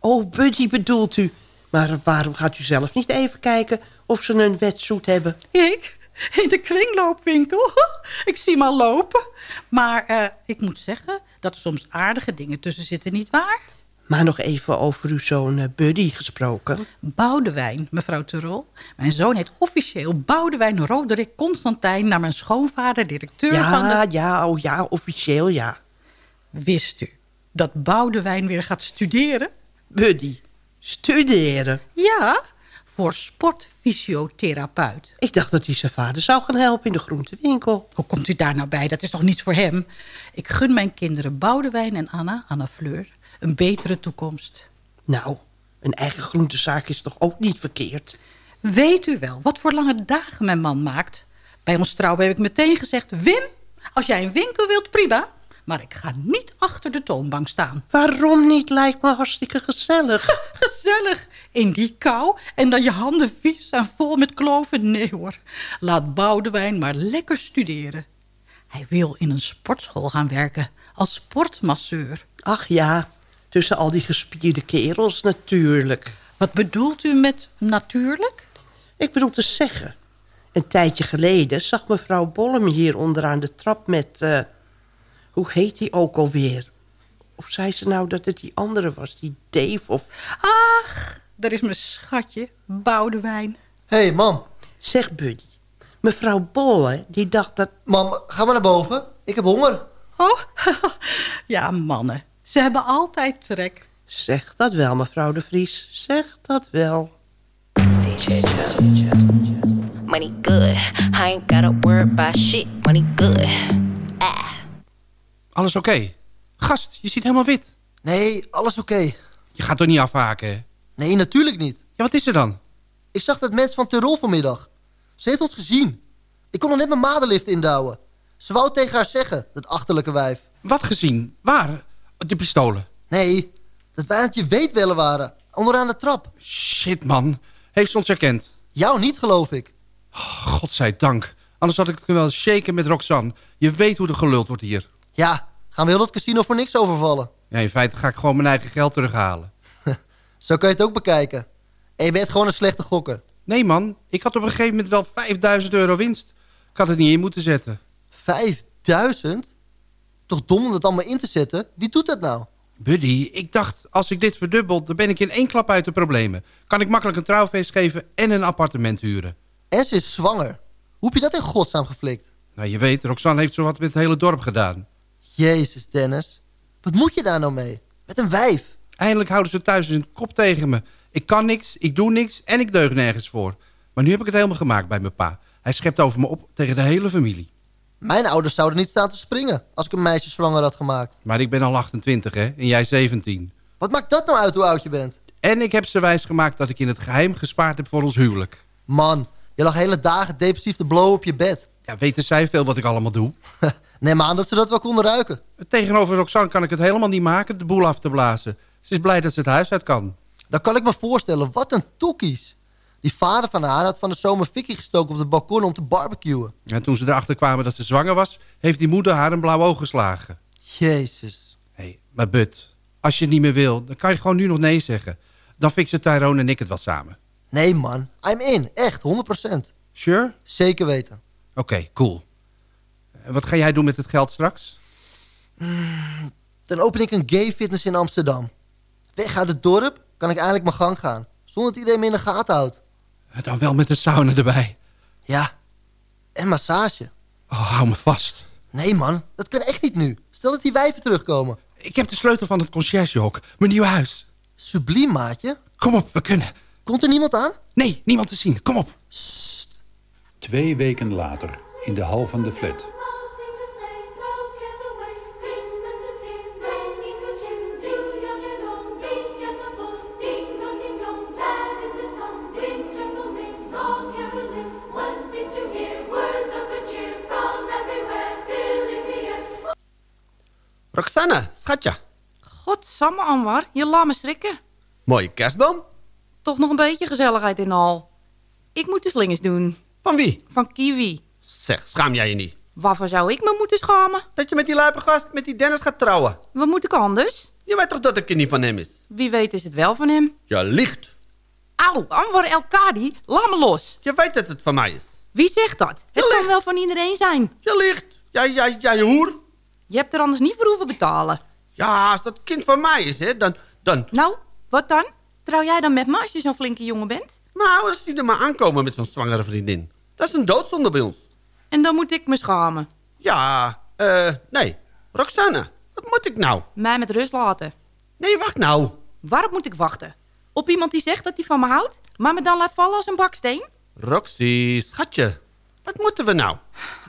Oh, Buddy bedoelt u. Maar waarom gaat u zelf niet even kijken of ze een wetsuit hebben? Ik? In de kringloopwinkel? ik zie hem al lopen. Maar uh, ik moet zeggen dat er soms aardige dingen tussen zitten, niet waar? Maar nog even over uw zoon uh, Buddy gesproken. Boudewijn, mevrouw Terol. Mijn zoon heet officieel Boudewijn Roderick Constantijn... naar mijn schoonvader, directeur ja, van de... Ja, ja, oh ja, officieel ja. Wist u dat Boudewijn weer gaat studeren? Buddy, studeren? Ja, voor sportfysiotherapeut. Ik dacht dat hij zijn vader zou gaan helpen in de groentewinkel. Hoe komt u daar nou bij? Dat is toch niets voor hem? Ik gun mijn kinderen Boudewijn en Anna, Anna Fleur, een betere toekomst. Nou, een eigen groentezaak is toch ook niet verkeerd? Weet u wel wat voor lange dagen mijn man maakt? Bij ons trouwen heb ik meteen gezegd... Wim, als jij een winkel wilt, prima. Maar ik ga niet achter de toonbank staan. Waarom niet? Lijkt me hartstikke gezellig. gezellig? In die kou? En dan je handen vies en vol met kloven? Nee hoor. Laat Boudewijn maar lekker studeren. Hij wil in een sportschool gaan werken als sportmasseur. Ach ja, tussen al die gespierde kerels natuurlijk. Wat bedoelt u met natuurlijk? Ik bedoel te zeggen. Een tijdje geleden zag mevrouw Bollem hier onderaan de trap met... eh, hoe heet die ook alweer? Of zei ze nou dat het die andere was, die Dave of... Ach, dat is mijn schatje, Boudewijn. Hé, hey, mam. Zeg, Buddy. Mevrouw Bolle, die dacht dat... Mam, ga maar naar boven. Ik heb honger. Oh, ja, mannen. Ze hebben altijd trek. Zeg dat wel, mevrouw de Vries. Zeg dat wel. DJ Money good. I ain't gotta worry about shit. Money good. Alles oké? Gast, je ziet helemaal wit. Nee, alles oké. Je gaat toch niet afhaken? Nee, natuurlijk niet. Ja, wat is er dan? Ik zag dat mens van Tirol vanmiddag. Ze heeft ons gezien. Ik kon nog net mijn madenlift indouwen. Ze wou tegen haar zeggen, dat achterlijke wijf. Wat gezien? Waar? De pistolen? Nee, dat wij aan het je weetwellen waren. Onderaan de trap. Shit, man. Heeft ze ons herkend? Jou niet, geloof ik. Godzijdank. Anders had ik het wel shaken met Roxanne. Je weet hoe er geluld wordt hier. Ja, gaan we heel dat casino voor niks overvallen. Ja, in feite ga ik gewoon mijn eigen geld terughalen. Zo kan je het ook bekijken. En je bent gewoon een slechte gokker. Nee, man. Ik had op een gegeven moment wel 5000 euro winst. Ik had het niet in moeten zetten. 5000? Toch dom om dat allemaal in te zetten? Wie doet dat nou? Buddy, ik dacht, als ik dit verdubbel... dan ben ik in één klap uit de problemen. Kan ik makkelijk een trouwfeest geven en een appartement huren. En ze is zwanger. Hoe heb je dat in godsnaam geflikt? Nou, je weet, Roxanne heeft zowat met het hele dorp gedaan. Jezus, Dennis. Wat moet je daar nou mee? Met een wijf? Eindelijk houden ze thuis een kop tegen me. Ik kan niks, ik doe niks en ik deug nergens voor. Maar nu heb ik het helemaal gemaakt bij mijn pa. Hij schept over me op tegen de hele familie. Mijn ouders zouden niet staan te springen als ik een meisje zwanger had gemaakt. Maar ik ben al 28, hè? En jij 17. Wat maakt dat nou uit hoe oud je bent? En ik heb ze wijsgemaakt dat ik in het geheim gespaard heb voor ons huwelijk. Man, je lag hele dagen depressief te blowen op je bed. Ja, weten zij veel wat ik allemaal doe? Neem aan dat ze dat wel konden ruiken. Tegenover Roxanne kan ik het helemaal niet maken de boel af te blazen. Ze is blij dat ze het huis uit kan. Dan kan ik me voorstellen, wat een toekies. Die vader van haar had van de zomer fikkie gestoken op het balkon om te barbecuen. En toen ze erachter kwamen dat ze zwanger was... heeft die moeder haar een blauw oog geslagen. Jezus. Hé, hey, maar Bud, als je het niet meer wil... dan kan je gewoon nu nog nee zeggen. Dan fixen Tyrone en ik het wel samen. Nee man, I'm in. Echt, 100%. Sure? Zeker weten. Oké, cool. Wat ga jij doen met het geld straks? Mm, dan open ik een gay fitness in Amsterdam. Weg uit het dorp kan ik eindelijk mijn gang gaan. Zonder dat iedereen me in de gaten houdt. Dan wel met een sauna erbij. Ja. En massage. Oh, hou me vast. Nee man, dat kan echt niet nu. Stel dat die wijven terugkomen. Ik heb de sleutel van het conciërgehok. Mijn nieuwe huis. Subliem, maatje. Kom op, we kunnen. Komt er niemand aan? Nee, niemand te zien. Kom op. Sst. Twee weken later, in de hal van de flat. Roxanne, schatje. Godsamme, Anwar. Je laat me schrikken. Mooie kerstboom. Toch nog een beetje gezelligheid in de hal. Ik moet de slingers doen. Van wie? Van Kiwi. Zeg, schaam jij je niet? Waarvoor zou ik me moeten schamen? Dat je met die lijpe gast, met die Dennis gaat trouwen. Wat moet ik anders? Je weet toch dat ik niet van hem is? Wie weet is het wel van hem. Je liegt. Auw, Anwar El Kadi, laat me los. Je weet dat het van mij is. Wie zegt dat? Je het kan wel van iedereen zijn. Je liegt. Jij, jij, jij hoer. Je hebt er anders niet voor hoeven betalen. Ja, als dat kind van mij is, hè, dan... dan... Nou, wat dan? Trouw jij dan met me als je zo'n flinke jongen bent? Mijn ouders zien er maar aankomen met zo'n zwangere vriendin. Dat is een doodzonde bij ons. En dan moet ik me schamen. Ja, eh, nee. Roxanne, wat moet ik nou? Mij met rust laten. Nee, wacht nou. Waarop moet ik wachten? Op iemand die zegt dat hij van me houdt, maar me dan laat vallen als een baksteen? Roxy, schatje, wat moeten we nou?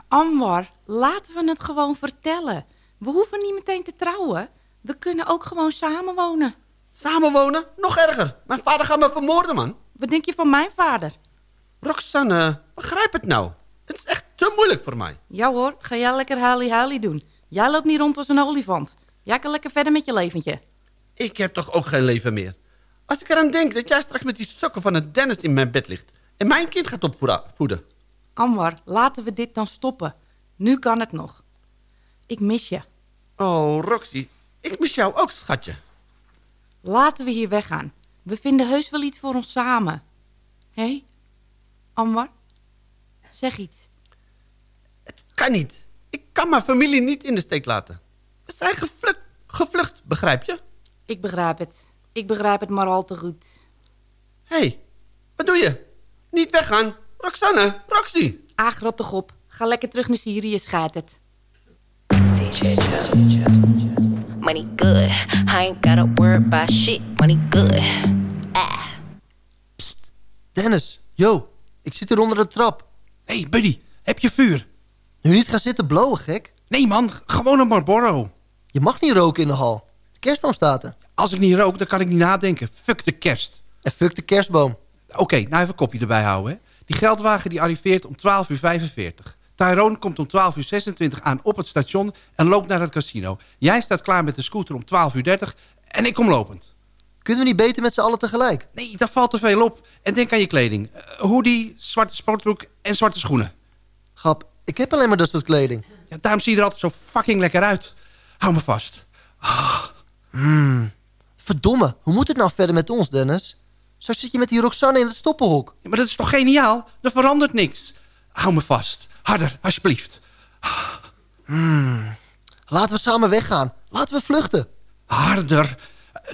Anwar, laten we het gewoon vertellen. We hoeven niet meteen te trouwen. We kunnen ook gewoon samenwonen. Samenwonen? Nog erger. Mijn vader gaat me vermoorden, man. Wat denk je van mijn vader? Roxanne, begrijp het nou. Het is echt te moeilijk voor mij. Ja hoor, ga jij lekker huilie-huilie doen. Jij loopt niet rond als een olifant. Jij kan lekker verder met je leventje. Ik heb toch ook geen leven meer. Als ik eraan denk dat jij straks met die sokken van het Dennis in mijn bed ligt... en mijn kind gaat opvoeden. Anwar, laten we dit dan stoppen. Nu kan het nog. Ik mis je. Oh, Roxy, ik mis jou ook, schatje. Laten we hier weggaan. We vinden heus wel iets voor ons samen. Hé? Hey? Anwar? Zeg iets. Kan niet. Ik kan mijn familie niet in de steek laten. We zijn gevlucht, gevlucht begrijp je? Ik begrijp het. Ik begrijp het maar al te goed. Hé, hey, wat doe je? Niet weggaan. Roxanne, Roxy. Aag, rot toch op. Ga lekker terug naar Syrië, schijt het. DJ Money good. I ain't gotta worry about shit. Money good. Ah. Dennis, yo, ik zit hier onder de trap. Hé, hey, buddy, heb je vuur? Nu niet gaan zitten blowen, gek. Nee, man, gewoon een Marlboro. Je mag niet roken in de hal. De kerstboom staat er. Als ik niet rook, dan kan ik niet nadenken. Fuck de kerst. En fuck de kerstboom. Oké, nou even een kopje erbij houden. Hè. Die geldwagen die arriveert om 12 uur 45. Tyrone komt om 12 uur 26 aan op het station en loopt naar het casino. Jij staat klaar met de scooter om 12 uur 30 en ik kom lopend. Kunnen we niet beter met z'n allen tegelijk? Nee, daar valt te veel op. En denk aan je kleding. Uh, hoodie, zwarte sportbroek en zwarte schoenen. Grap, ik heb alleen maar dat soort kleding. Ja, daarom zie je er altijd zo fucking lekker uit. Hou me vast. Ah. Hmm. Verdomme, hoe moet het nou verder met ons, Dennis? Zo zit je met die Roxanne in het stoppenhok. Ja, maar dat is toch geniaal? Er verandert niks. Hou me vast. Harder, alsjeblieft. Hmm. Laten we samen weggaan. Laten we vluchten. Harder.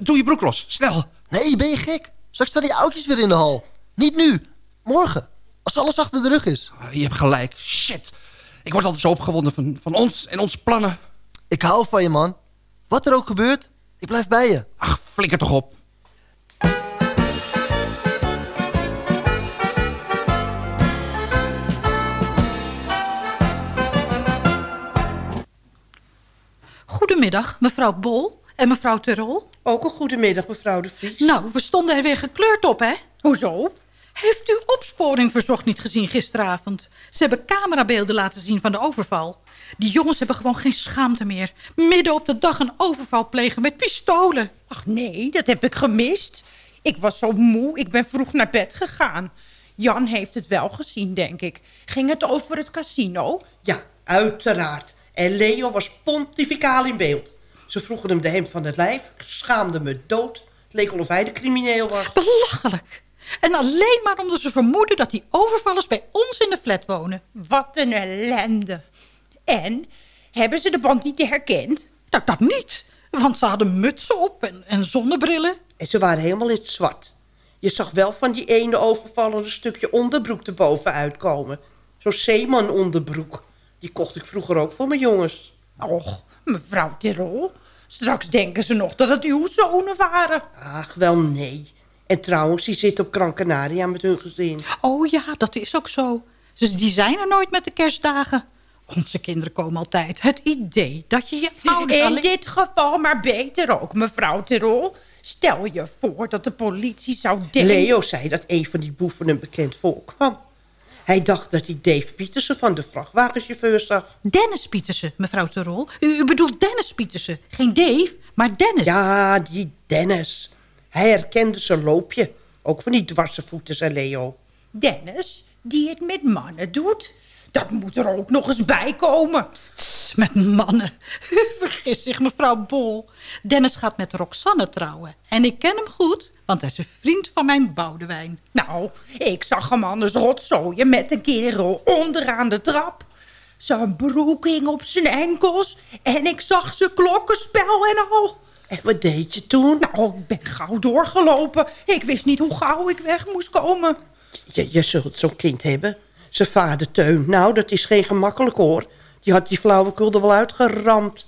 Doe je broek los, snel. Nee, ben je gek? Straks staan die oudjes weer in de hal. Niet nu. Morgen. Als alles achter de rug is. Je hebt gelijk. Shit. Ik word altijd zo opgewonden van, van ons en onze plannen. Ik hou van je, man. Wat er ook gebeurt, ik blijf bij je. Ach, flikker toch op. Goedemiddag, mevrouw Bol en mevrouw Terol. Ook een goedemiddag, mevrouw de Vries. Nou, we stonden er weer gekleurd op, hè? Hoezo? Heeft u opsporing verzocht niet gezien gisteravond? Ze hebben camerabeelden laten zien van de overval. Die jongens hebben gewoon geen schaamte meer. Midden op de dag een overval plegen met pistolen. Ach nee, dat heb ik gemist. Ik was zo moe, ik ben vroeg naar bed gegaan. Jan heeft het wel gezien, denk ik. Ging het over het casino? Ja, uiteraard. En Leo was pontificaal in beeld. Ze vroegen hem de hemd van het lijf. Schaamde me dood. Het leek al of hij de crimineel was. Belachelijk. En alleen maar omdat ze vermoeden dat die overvallers bij ons in de flat wonen. Wat een ellende. En, hebben ze de bandieten herkend? Dat, dat niet, want ze hadden mutsen op en, en zonnebrillen. En ze waren helemaal in het zwart. Je zag wel van die ene overvaller een stukje onderbroek erboven uitkomen. Zo'n zeeman onderbroek. Die kocht ik vroeger ook voor mijn jongens. Och, mevrouw Tirol. Straks denken ze nog dat het uw zonen waren. Ach, wel nee. En trouwens, die zit op Gran Canaria met hun gezin. Oh ja, dat is ook zo. Dus die zijn er nooit met de kerstdagen. Onze kinderen komen altijd. Het idee dat je je ouders... In alleen... dit geval maar beter ook, mevrouw Tirol. Stel je voor dat de politie zou denken... Leo zei dat een van die boeven een bekend volk kwam. Hij dacht dat hij Dave Pietersen van de vrachtwagenchauffeur zag. Dennis Pietersen, mevrouw Terol. U, u bedoelt Dennis Pietersen. Geen Dave, maar Dennis. Ja, die Dennis. Hij herkende zijn loopje. Ook van die dwarse voeten, zei Leo. Dennis, die het met mannen doet. Dat moet er ook nog eens bij komen. Tss, met mannen. U vergist zich, mevrouw Bol. Dennis gaat met Roxanne trouwen. En ik ken hem goed, want hij is een vriend van mijn Boudewijn. Nou, ik zag hem anders rotzooien met een kerel onderaan de trap. Zijn broek hing op zijn enkels en ik zag zijn klokkenspel en al. En wat deed je toen? Nou, ik ben gauw doorgelopen. Ik wist niet hoe gauw ik weg moest komen. Je, je zult zo'n kind hebben. Zijn vader Teun. Nou, dat is geen gemakkelijk hoor. Die had die flauwekul er wel uitgeramd.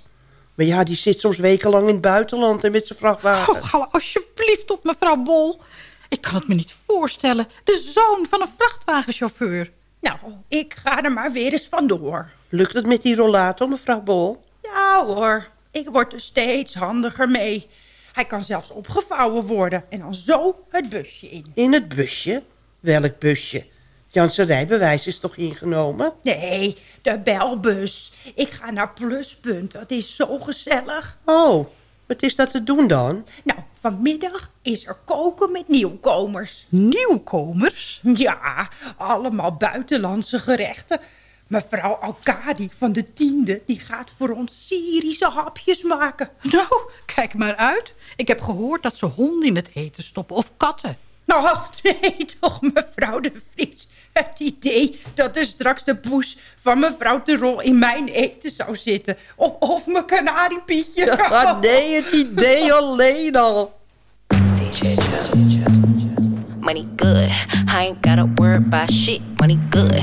Maar ja, die zit soms wekenlang in het buitenland en met zijn vrachtwagen. Oh, alsjeblieft op, mevrouw Bol. Ik kan het me niet voorstellen. De zoon van een vrachtwagenchauffeur. Nou, ik ga er maar weer eens vandoor. Lukt het met die rollator, mevrouw Bol? Ja hoor, ik word er steeds handiger mee. Hij kan zelfs opgevouwen worden en dan zo het busje in. In het busje? Welk busje? Janse rijbewijs is toch ingenomen? Nee, de belbus. Ik ga naar Pluspunt. Dat is zo gezellig. Oh, wat is dat te doen dan? Nou, vanmiddag is er koken met nieuwkomers. Nieuwkomers? Ja, allemaal buitenlandse gerechten. Mevrouw Alkadi van de tiende, die gaat voor ons Syrische hapjes maken. Nou, kijk maar uit. Ik heb gehoord dat ze honden in het eten stoppen of katten. Nou, ach, nee toch, mevrouw de Vries. Het idee dat er straks de poes van mevrouw Terol in mijn eten zou zitten. Of, of mijn kanariepietje. Ja, nee, het idee alleen al. Money good. I ain't gotta worry about shit. Money good.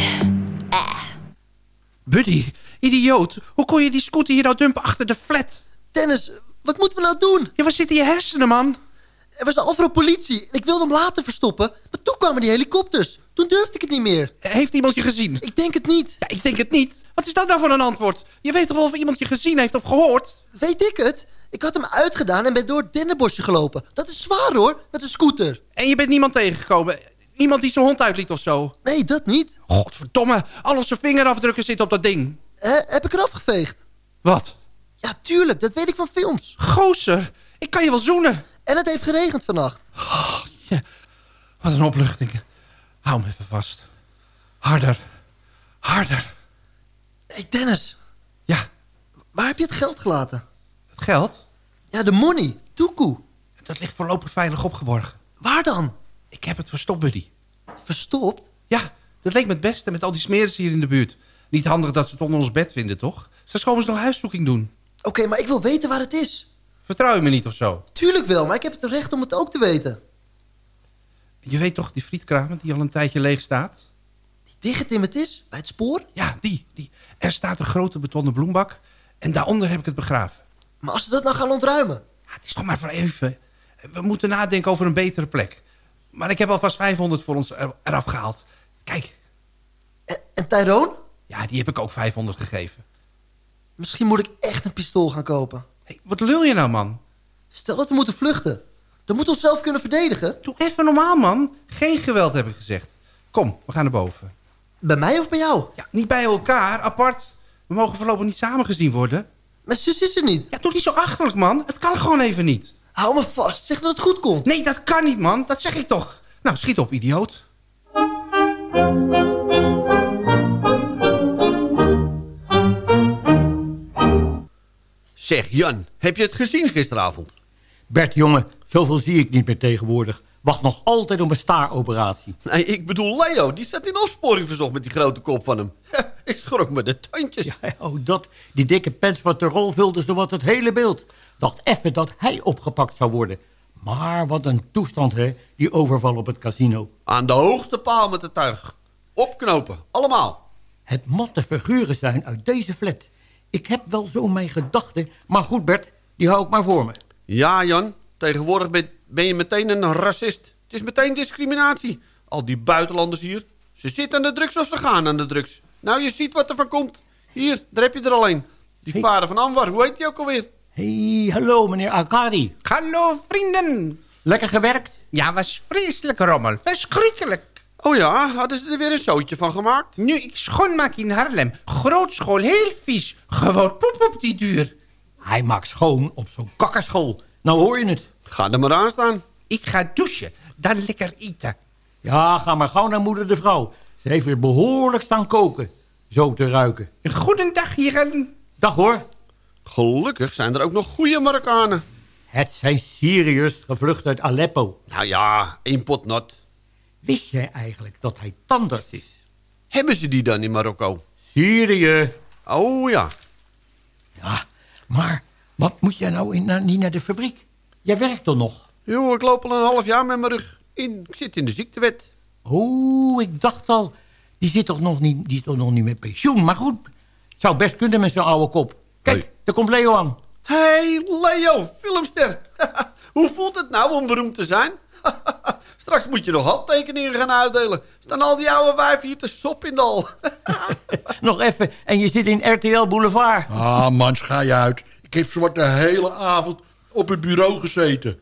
Buddy, idioot. Hoe kon je die scooter hier nou dumpen achter de flat? Dennis, wat moeten we nou doen? Ja, waar zitten je hersenen, man? Er was overal politie. Ik wilde hem laten verstoppen. Maar toen kwamen die helikopters. Toen durfde ik het niet meer. Heeft iemand je gezien? Ik denk het niet. Ja, ik denk het niet. Wat is dat nou voor een antwoord? Je weet toch wel of iemand je gezien heeft of gehoord? Weet ik het? Ik had hem uitgedaan en ben door het dennenbosje gelopen. Dat is zwaar hoor, met een scooter. En je bent niemand tegengekomen? Niemand die zijn hond uitliet of zo? Nee, dat niet. Godverdomme, al onze vingerafdrukken zitten op dat ding. Eh, heb ik eraf geveegd? Wat? Ja, tuurlijk, dat weet ik van films. Gozer, ik kan je wel zoenen. En het heeft geregend vannacht. Oh. Wat een opluchting. Hou me even vast. Harder. Harder. Hé, hey Dennis. Ja? Waar heb je het geld gelaten? Het geld? Ja, de money. Toekoe. Dat ligt voorlopig veilig opgeborgen. Waar dan? Ik heb het verstopt, buddy. Verstopt? Ja, dat leek me het beste met al die smeren hier in de buurt. Niet handig dat ze het onder ons bed vinden, toch? Straks komen ze nog huiszoeking doen. Oké, maar ik wil weten waar het is. Vertrouw je me niet of zo? Tuurlijk wel, maar ik heb het recht om het ook te weten. Je weet toch die frietkraam die al een tijdje leeg staat? Die dichtgetimmerd is? Bij het spoor? Ja, die, die. Er staat een grote betonnen bloembak en daaronder heb ik het begraven. Maar als ze dat nou gaan ontruimen? Ja, het is toch maar voor even. We moeten nadenken over een betere plek. Maar ik heb alvast 500 voor ons er, eraf gehaald. Kijk. En, en Tyrone? Ja, die heb ik ook 500 gegeven. Misschien moet ik echt een pistool gaan kopen. Hey, wat lul je nou, man? Stel dat we moeten vluchten. Dan moeten we onszelf kunnen verdedigen. Doe even normaal, man. Geen geweld, heb ik gezegd. Kom, we gaan naar boven. Bij mij of bij jou? Ja, niet bij elkaar, apart. We mogen voorlopig niet samen gezien worden. Mijn zus is er niet. Ja, doe niet zo achterlijk, man. Het kan gewoon even niet. Hou me vast. Zeg dat het goed komt. Nee, dat kan niet, man. Dat zeg ik toch. Nou, schiet op, idioot. Zeg, Jan, heb je het gezien gisteravond? Bert, jongen, zoveel zie ik niet meer tegenwoordig. Wacht nog altijd op een staaroperatie. Nee, ik bedoel Leo. Die staat in opsporing verzocht met die grote kop van hem. ik schrok me de tandjes. Ja, oh, dat. Die dikke pens wat de rol vulde zowat het hele beeld. Dacht even dat hij opgepakt zou worden. Maar wat een toestand, hè, die overval op het casino. Aan de hoogste paal met het tuig. Opknopen, allemaal. Het motte figuren zijn uit deze flat. Ik heb wel zo mijn gedachten, maar goed Bert, die hou ik maar voor me. Ja, Jan, tegenwoordig ben, ben je meteen een racist. Het is meteen discriminatie. Al die buitenlanders hier, ze zitten aan de drugs of ze gaan aan de drugs. Nou, je ziet wat er van komt. Hier, daar heb je er al een. Die Hey. vader van Anwar, hoe heet die ook alweer? Hé, hey, hallo meneer Akari. Hallo, vrienden. Lekker gewerkt? Ja, was vreselijk rommel. Verschrikkelijk. Oh ja, hadden ze er weer een zootje van gemaakt? Nu, ik schoonmaak in Haarlem. Grootschool, heel vies. Gewoon poep op die duur. Hij maakt schoon op zo'n kakkerschool. Nou hoor je het. Ga er maar aan staan. Ik ga douchen, dan lekker eten. Ja, ga maar gauw naar moeder de vrouw. Ze heeft weer behoorlijk staan koken. Zo te ruiken. Goedendag, heren. Dag hoor. Gelukkig zijn er ook nog goede Marokkanen. Het zijn Syriërs gevlucht uit Aleppo. Nou ja, één pot nat. Wist jij eigenlijk dat hij tandarts is? Hebben ze die dan in Marokko? Syrië. Oh ja. Ja, maar wat moet jij nou in, niet naar de fabriek? Jij werkt toch nog? Joh, ik loop al een half jaar met mijn rug in. Ik zit in de ziektewet. Oh, ik dacht al, die, zit toch nog niet, die is toch nog niet met pensioen. Maar goed, zou best kunnen met zo'n oude kop. Kijk, daar komt Leo aan. Hey Leo, filmster. Hoe voelt het nou om beroemd te zijn? Straks moet je nog handtekeningen gaan uitdelen. Staan al die oude wijven hier te sop in de hal. Nog even, en je zit in RTL Boulevard. Ah, mans, ga je uit. Ik heb zowat de hele avond op het bureau gezeten.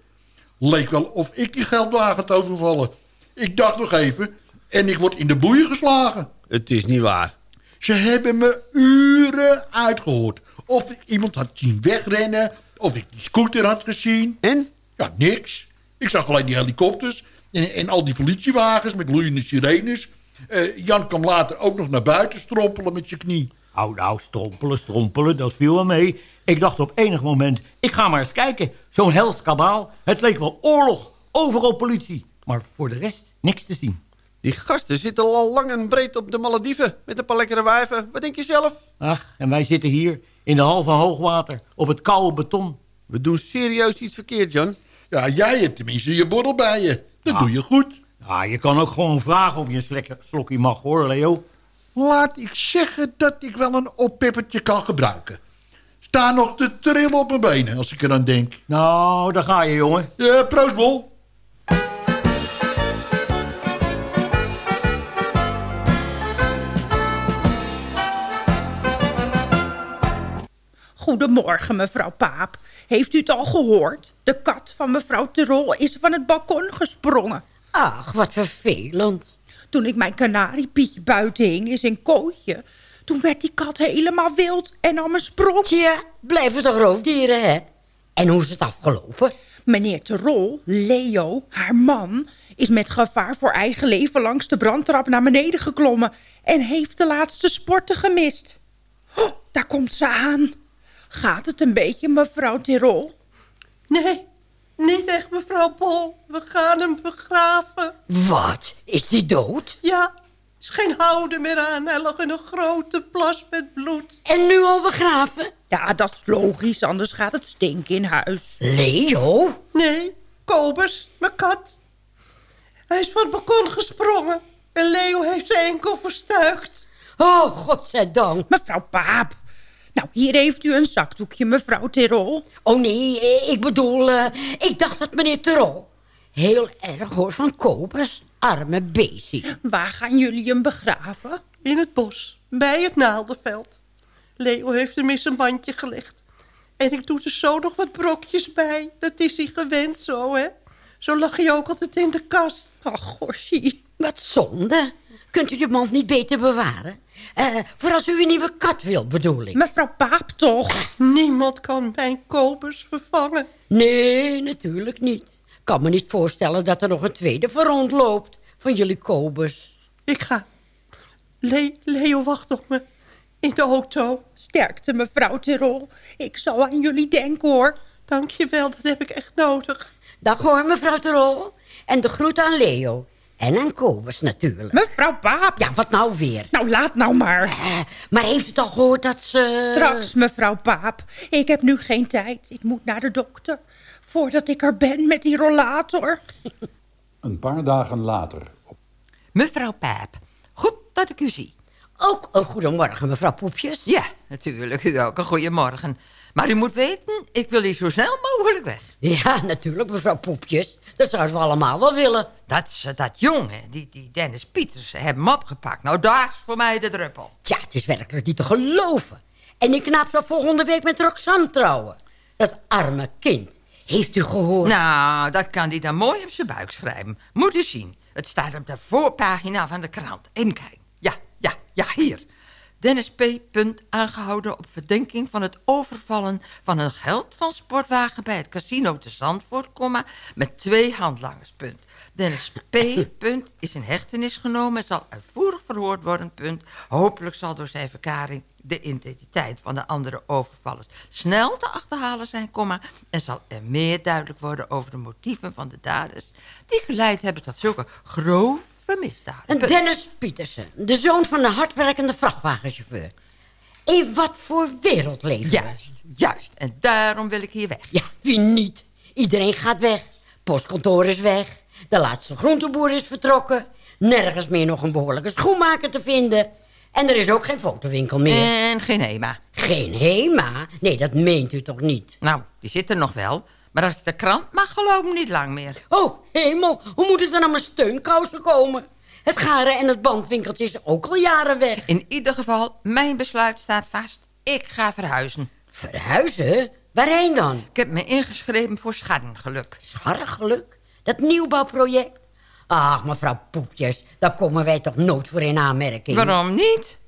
Leek wel of ik die geldwagen had overvallen. Ik dacht nog even, en ik word in de boeien geslagen. Het is niet waar. Ze hebben me uren uitgehoord. Of ik iemand had zien wegrennen, of ik die scooter had gezien. En? Ja, niks. Ik zag alleen die helikopters en, en al die politiewagens met loeiende sirenes. Eh, Jan kwam later ook nog naar buiten strompelen met je knie. Nou, nou, strompelen, strompelen, dat viel wel mee. Ik dacht op enig moment, ik ga maar eens kijken. Zo'n hels kabaal, het leek wel oorlog. Overal politie. Maar voor de rest, niks te zien. Die gasten zitten al lang en breed op de Malediven met een paar lekkere wijven. Wat denk je zelf? Ach, en wij zitten hier in de hal van hoogwater, op het koude beton. We doen serieus iets verkeerd, Jan. Ja, jij hebt tenminste je borrel bij je. Dat Ah. doe je goed. Ja, je kan ook gewoon vragen of je een slek- slokje mag hoor, Leo. Laat ik zeggen dat ik wel een oppeppertje kan gebruiken. Sta nog te trillen op mijn benen als ik eraan denk. Nou, daar ga je, jongen. Ja, proost, Goedemorgen, mevrouw Paap. Heeft u het al gehoord? De kat van mevrouw Terol is van het balkon gesprongen. Ach, wat vervelend. Toen ik mijn kanariepietje buiten hing in zijn kootje... toen werd die kat helemaal wild en nam een sprong. Tja, blijven toch roofdieren, hè? En hoe is het afgelopen? Meneer Terol, Leo, haar man... is met gevaar voor eigen leven langs de brandtrap naar beneden geklommen... en heeft de laatste sporten gemist. Oh, daar komt ze aan. Gaat het een beetje, mevrouw Terol? Nee, niet echt, mevrouw Bol. We gaan hem begraven. Wat? Is die dood? Ja, is geen houden meer aan. Hij lag in een grote plas met bloed. En nu al begraven? Ja, dat is logisch, anders gaat het stinken in huis. Leo? Nee, Kobus, mijn kat. Hij is van het balkon gesprongen. En Leo heeft zijn enkel verstuikt. Oh, godzijdank. Mevrouw Paap. Nou, hier heeft u een zakdoekje, mevrouw Terol. Oh nee, eh, ik bedoel, eh, ik dacht dat meneer Terol. Heel erg hoor van Kobus. Arme beestie. Waar gaan jullie hem begraven? In het bos, bij het naaldenveld. Leo heeft hem in zijn mandje gelegd. En ik doe er zo nog wat brokjes bij. Dat is hij gewend zo, hè. Zo lag hij ook altijd in de kast. Ach, gossie. Wat zonde. Kunt u de mand niet beter bewaren? Eh, voor als u een nieuwe kat wilt, bedoel ik. Mevrouw Paap toch? Niemand kan mijn Kobus vervangen. Nee, natuurlijk niet. Ik kan me niet voorstellen dat er nog een tweede voor rondloopt. Van jullie Kobus. Ik ga. Le Leo wacht op me. In de auto. Sterkte, mevrouw Terol. Ik zal aan jullie denken, hoor. Dank je wel, dat heb ik echt nodig. Dag hoor, mevrouw Terol. En de groet aan Leo. En aan Kobus natuurlijk. Mevrouw Paap. Ja, wat nou weer? Nou, laat nou maar. Eh, maar heeft u het al gehoord dat ze... Straks, mevrouw Paap. Ik heb nu geen tijd. Ik moet naar de dokter. Voordat ik er ben met die rollator. Een paar dagen later. Mevrouw Paap, goed dat ik u zie. Ook een goedemorgen, mevrouw Poepjes. Ja, natuurlijk, u ook een goeiemorgen. Maar u moet weten, ik wil hier zo snel mogelijk weg. Ja, natuurlijk, mevrouw Poepjes. Dat zouden we allemaal wel willen. Dat ze dat jongen, die, die Dennis Pieters, hebben hem opgepakt. Nou, dat is voor mij de druppel. Tja, het is werkelijk niet te geloven. En die knaap zou volgende week met Roxanne trouwen. Dat arme kind. Heeft u gehoord? Nou, dat kan hij dan mooi op zijn buik schrijven. Moet u zien. Het staat op de voorpagina van de krant. Even kijken. Ja, ja, ja, hier. Dennis P. Punt, aangehouden op verdenking van het overvallen van een geldtransportwagen bij het casino te Zandvoort, met twee handlangers. Punt. Dennis P. Punt, is in hechtenis genomen en zal uitvoerig verhoord worden. Punt. Hopelijk zal door zijn verkaring de identiteit van de andere overvallers snel te achterhalen zijn, komma, en zal er meer duidelijk worden over de motieven van de daders die geleid hebben tot zulke grove misdaden. En. Dennis Pietersen, de zoon van een hardwerkende vrachtwagenchauffeur. In wat voor wereld leven we? Juist, juist. En daarom wil ik hier weg. Ja, wie niet? Iedereen gaat weg. Postkantoor is weg. De laatste groenteboer is vertrokken. Nergens meer nog een behoorlijke schoenmaker te vinden. En er is ook geen fotowinkel meer. En geen HEMA. Geen HEMA? Nee, dat meent u toch niet? Nou, die zit er nog wel. Maar als ik de krant mag geloven, niet lang meer. Oh, hemel. Hoe moet het dan aan mijn steunkousen komen? Het garen en het bandwinkeltje is ook al jaren weg. In ieder geval, mijn besluit staat vast. Ik ga verhuizen. Verhuizen? Waarheen dan? Ik heb me ingeschreven voor scharrengeluk. Scharrengeluk? Dat nieuwbouwproject? Ach, mevrouw Poepjes, daar komen wij toch nooit voor in aanmerking. Waarom niet?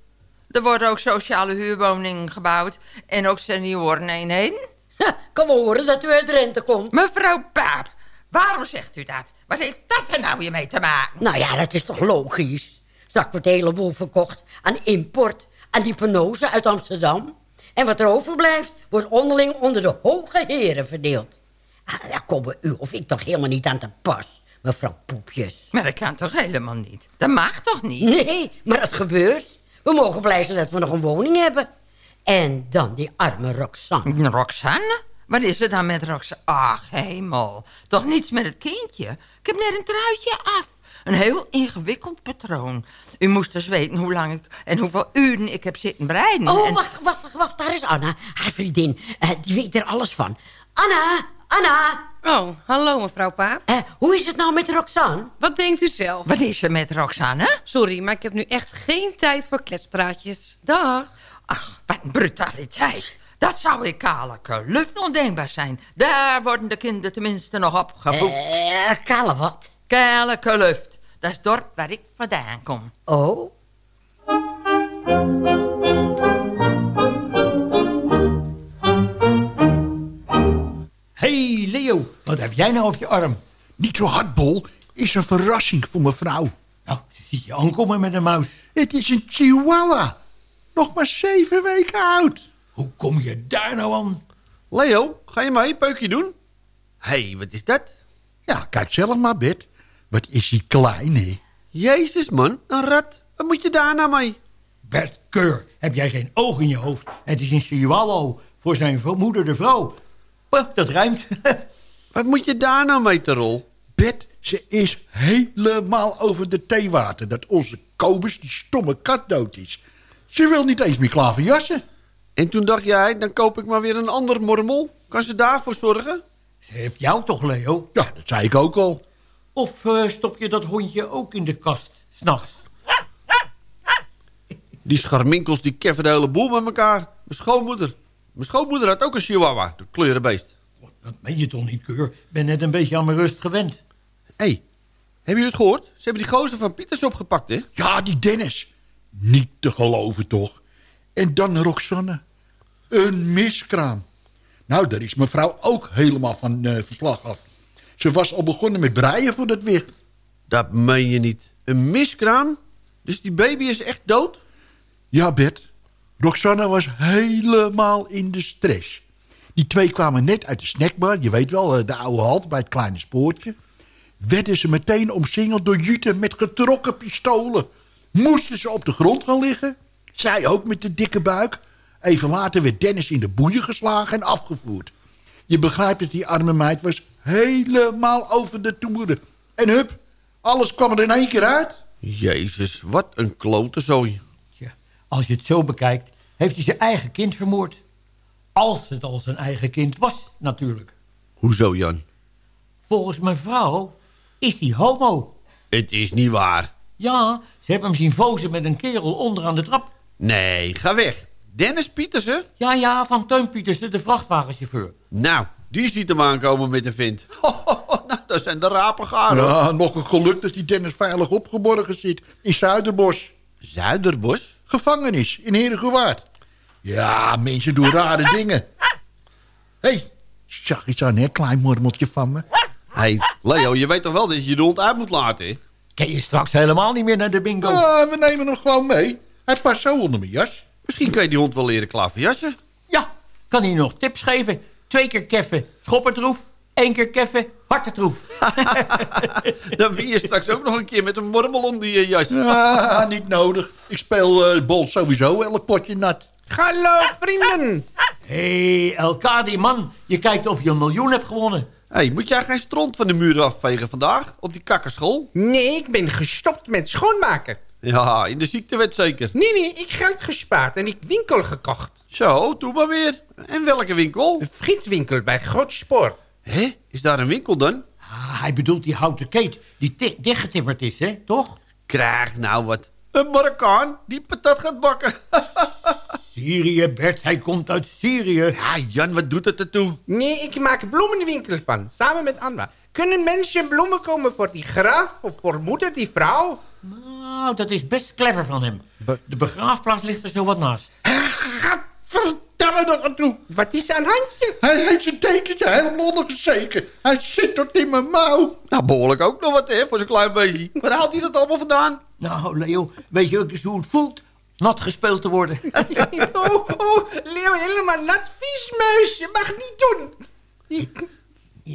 Er worden ook sociale huurwoningen gebouwd en ook senioreneenheden. Ha, kan we horen dat u uit Rente komt. Mevrouw Paap, waarom zegt u dat? Wat heeft dat er nou weer mee te maken? Nou ja, dat is toch logisch. Straks wordt de hele boel verkocht aan import, aan die uit Amsterdam. En wat er overblijft, wordt onderling onder de hoge heren verdeeld. Ah, daar komen u of ik toch helemaal niet aan te pas, mevrouw Poepjes. Maar dat kan toch helemaal niet? Dat mag toch niet? Nee, maar het gebeurt. We mogen blij zijn dat we nog een woning hebben. En dan die arme Roxanne. Roxanne? Wat is er dan met Roxanne? Ach, hemel. Toch niets met het kindje? Ik heb net een truitje af. Een heel ingewikkeld patroon. U moest dus weten hoe lang ik en hoeveel uren ik heb zitten breiden. Oh, En- wacht, wacht, wacht, wacht. Daar is Anna, haar vriendin. Eh, die weet er alles van. Anna, Anna. Oh, hallo mevrouw Paap. Eh, hoe is het nou met Roxanne? Wat denkt u zelf? Wat is er met Roxanne? Sorry, maar ik heb nu echt geen tijd voor kletspraatjes. Dag. Ach, wat een brutaliteit. Dat zou in Kaleke lucht ondenkbaar zijn. Daar worden de kinderen tenminste nog opgevoed. Eh, kale wat? Kaleke lucht. Dat is het dorp waar ik vandaan kom. Oh? hey Leo, wat heb jij nou op je arm? Niet zo hard, Bol. Is een verrassing voor mevrouw. Nou, ze ziet je aankomen met een muis. Het is een chihuahua. Nog maar zeven weken oud. Hoe kom je daar nou aan? Leo, ga je mee een peukje doen? Hé, hey, wat is dat? Ja, kijk zelf maar, Bert. Wat is die klein, hè? Jezus, man, een rat. Wat moet je daar nou mee? Bert Keur, heb jij geen oog in je hoofd? Het is een chihuahua voor zijn moeder de vrouw. Dat rijmt. Wat moet je daar nou mee, Terol? Bert, ze is helemaal over de theewater... dat onze Kobus, die stomme kat, dood is. Ze wil niet eens meer klaverjassen. En toen dacht jij, dan koop ik maar weer een ander mormel. Kan ze daarvoor zorgen? Ze heeft jou toch, Leo? Ja, dat zei ik ook al. Of eh, stop je dat hondje ook in de kast, s'nachts? Die scharminkels die keffen de hele boel met elkaar. Mijn schoonmoeder. Mijn schoonmoeder had ook een chihuahua, de kleurenbeest. Dat meen je toch niet, Keur? Ik ben net een beetje aan mijn rust gewend. Hé, hey, hebben jullie het gehoord? Ze hebben die gozer van Pieters opgepakt, hè? Ja, die Dennis. Niet te geloven, toch? En dan Roxanne. Een miskraam. Nou, daar is mevrouw ook helemaal van verslag af. Ze was al begonnen met breien voor dat wicht. Dat meen je niet. Een miskraam? Dus die baby is echt dood? Ja, Bert. Roxanne was helemaal in de stress. Die twee kwamen net uit de snackbar. Je weet wel, eh, de oude halt bij het kleine spoortje. Werden ze meteen omsingeld door Jute met getrokken pistolen. Moesten ze op de grond gaan liggen. Zij ook met de dikke buik. Even later werd Dennis in de boeien geslagen en afgevoerd. Je begrijpt dat die arme meid was helemaal over de toeren. En hup, alles kwam er in één keer uit. Jezus, wat een klote zooi. Als je het zo bekijkt, heeft hij zijn eigen kind vermoord. Als het al zijn eigen kind was, natuurlijk. Hoezo, Jan? Volgens mijn vrouw is hij homo. Het is niet waar. Ja, ze hebben hem zien vozen met een kerel onderaan de trap. Nee, ga weg. Dennis Pietersen? Ja, ja, van Teun Pietersen, de vrachtwagenchauffeur. Nou, die ziet hem aankomen met een vent. nou, dat zijn de rapengaren. Ja, nog een geluk dat die Dennis veilig opgeborgen zit in Zuiderbos. Zuiderbos? Gevangenis in Herengewaard. Ja, mensen doen rare dingen. Hé, hey, zag iets aan, hè, klein mormeltje van me? Hé, hey, Leo, je weet toch wel dat je de hond uit moet laten, hè? Ken je straks helemaal niet meer naar de bingo? Ah, we nemen hem gewoon mee. Hij past zo onder mijn jas. Misschien kan je die hond wel leren klaverjassen. Ja, kan hij nog tips geven? Twee keer keffen, schoppertroef. Eén keer keffen, hartetroef. Dan win je straks ook nog een keer met een mormel onder je jas. Ah, niet nodig. Ik speel eh bol sowieso elk potje nat. Hallo, vrienden. Hé, hey, Elkadi, man. Je kijkt of je een miljoen hebt gewonnen. Hé, hey, moet jij geen stront van de muur afvegen vandaag? Op die kakkerschool? Nee, ik ben gestopt met schoonmaken. Ja, in de ziektewet zeker. Nee, nee, ik geld gespaard en ik winkel gekocht. Zo, doe maar weer. En welke winkel? Een frietwinkel bij Grootspoor. Hé, is daar een winkel dan? Ah, hij bedoelt die houten keet die dichtgetimmerd is, hè? Toch? Krijg nou wat. Een Marokkaan die patat gaat bakken. Syrië, Bert, hij komt uit Syrië. Ja, Jan, wat doet het ertoe? Nee, ik maak bloemenwinkel van, samen met Anna. Kunnen mensen bloemen komen voor die graaf of voor moeder, die vrouw? Nou, dat is best clever van hem. De begraafplaats ligt er zo wat naast. Vertellen, nog aan toe. Wat is aan handje? Hij heeft zijn dekentje helemaal ondergezeken. Hij zit tot in mijn mouw. Nou, behoorlijk ook nog wat, hè, voor zo'n klein beestje. Waar haalt hij dat allemaal vandaan? Nou, Leo, weet je ook eens hoe het voelt? Nat gespeeld te worden. oh, oh, Leo, helemaal nat vies muis. Je mag niet doen.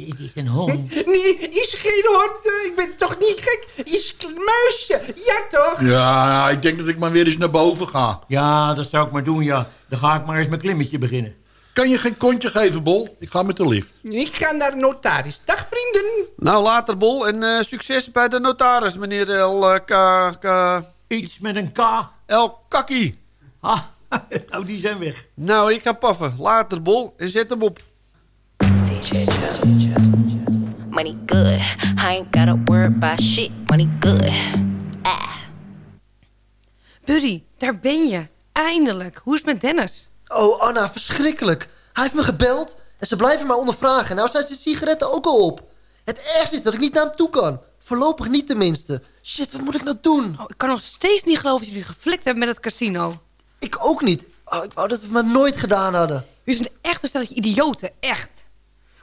Het is een hond. Nee, is geen hond. eh, Ik ben toch niet gek. Is een muisje. Ja, toch? Ja, ik denk dat ik maar weer eens naar boven ga. Ja, dat zou ik maar doen, ja. Dan ga ik maar eens mijn klimmetje beginnen. Kan je geen kontje geven, Bol? Ik ga met de lift. Ik ga naar de notaris. Dag, vrienden. Nou, later, Bol. En eh, succes bij de notaris, meneer L. K. K... Iets met een K. El Kakkie. Ah, nou, die zijn weg. Nou, ik ga paffen. Later, Bol. En zet hem op. DJ Money good. I ain't gotta worry about shit. Money good. Ah. Buddy, daar ben je. Eindelijk. Hoe is het met Dennis? Oh, Anna, verschrikkelijk. Hij heeft me gebeld en ze blijven maar ondervragen. Nou zijn zijn sigaretten ook al op. Het ergste is dat ik niet naar hem toe kan. Voorlopig niet tenminste. Shit, wat moet ik nou doen? Oh, ik kan nog steeds niet geloven dat jullie geflikt hebben met het casino. Ik ook niet. Oh, ik wou dat we het maar nooit gedaan hadden. Jullie zijn echt een stelletje idioten. Echt.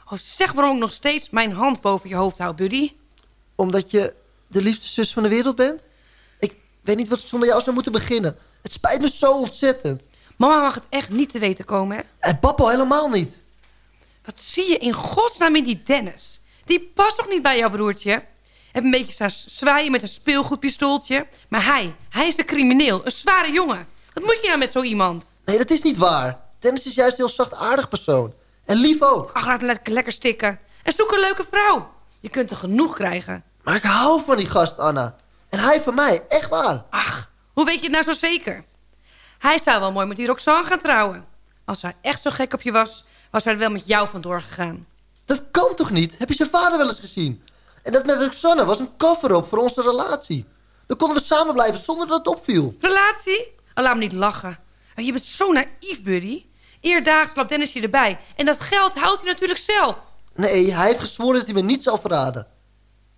Oh, zeg waarom ik nog steeds mijn hand boven je hoofd hou, Buddy. Omdat je de liefste zus van de wereld bent? Ik weet niet wat we zonder jou zou moeten beginnen. Het spijt me zo ontzettend. Mama mag het echt niet te weten komen, hè? En papa helemaal niet. Wat zie je in godsnaam in die Dennis? Die past toch niet bij jouw broertje? Heb een beetje staan zwaaien met een speelgoedpistooltje. Maar hij, hij is de crimineel. Een zware jongen. Wat moet je nou met zo iemand? Nee, dat is niet waar. Dennis is juist een heel zachtaardig persoon. En lief ook. Ach, laat hem lekker, lekker stikken. En zoek een leuke vrouw. Je kunt er genoeg krijgen. Maar ik hou van die gast, Anna. En hij van mij, echt waar. Ach, hoe weet je het nou zo zeker? Hij zou wel mooi met die Roxanne gaan trouwen. Als hij echt zo gek op je was, was hij er wel met jou vandoor gegaan. Dat kan toch niet? Heb je zijn vader wel eens gezien? En dat met Roxanne was een cover-up voor onze relatie. Dan konden we samen blijven zonder dat het opviel. Relatie? Oh, laat me niet lachen. Oh, Je bent zo naïef, buddy. Eerdaags loopt Dennis je erbij. En dat geld houdt hij natuurlijk zelf. Nee, hij heeft gezworen dat hij me niet zal verraden.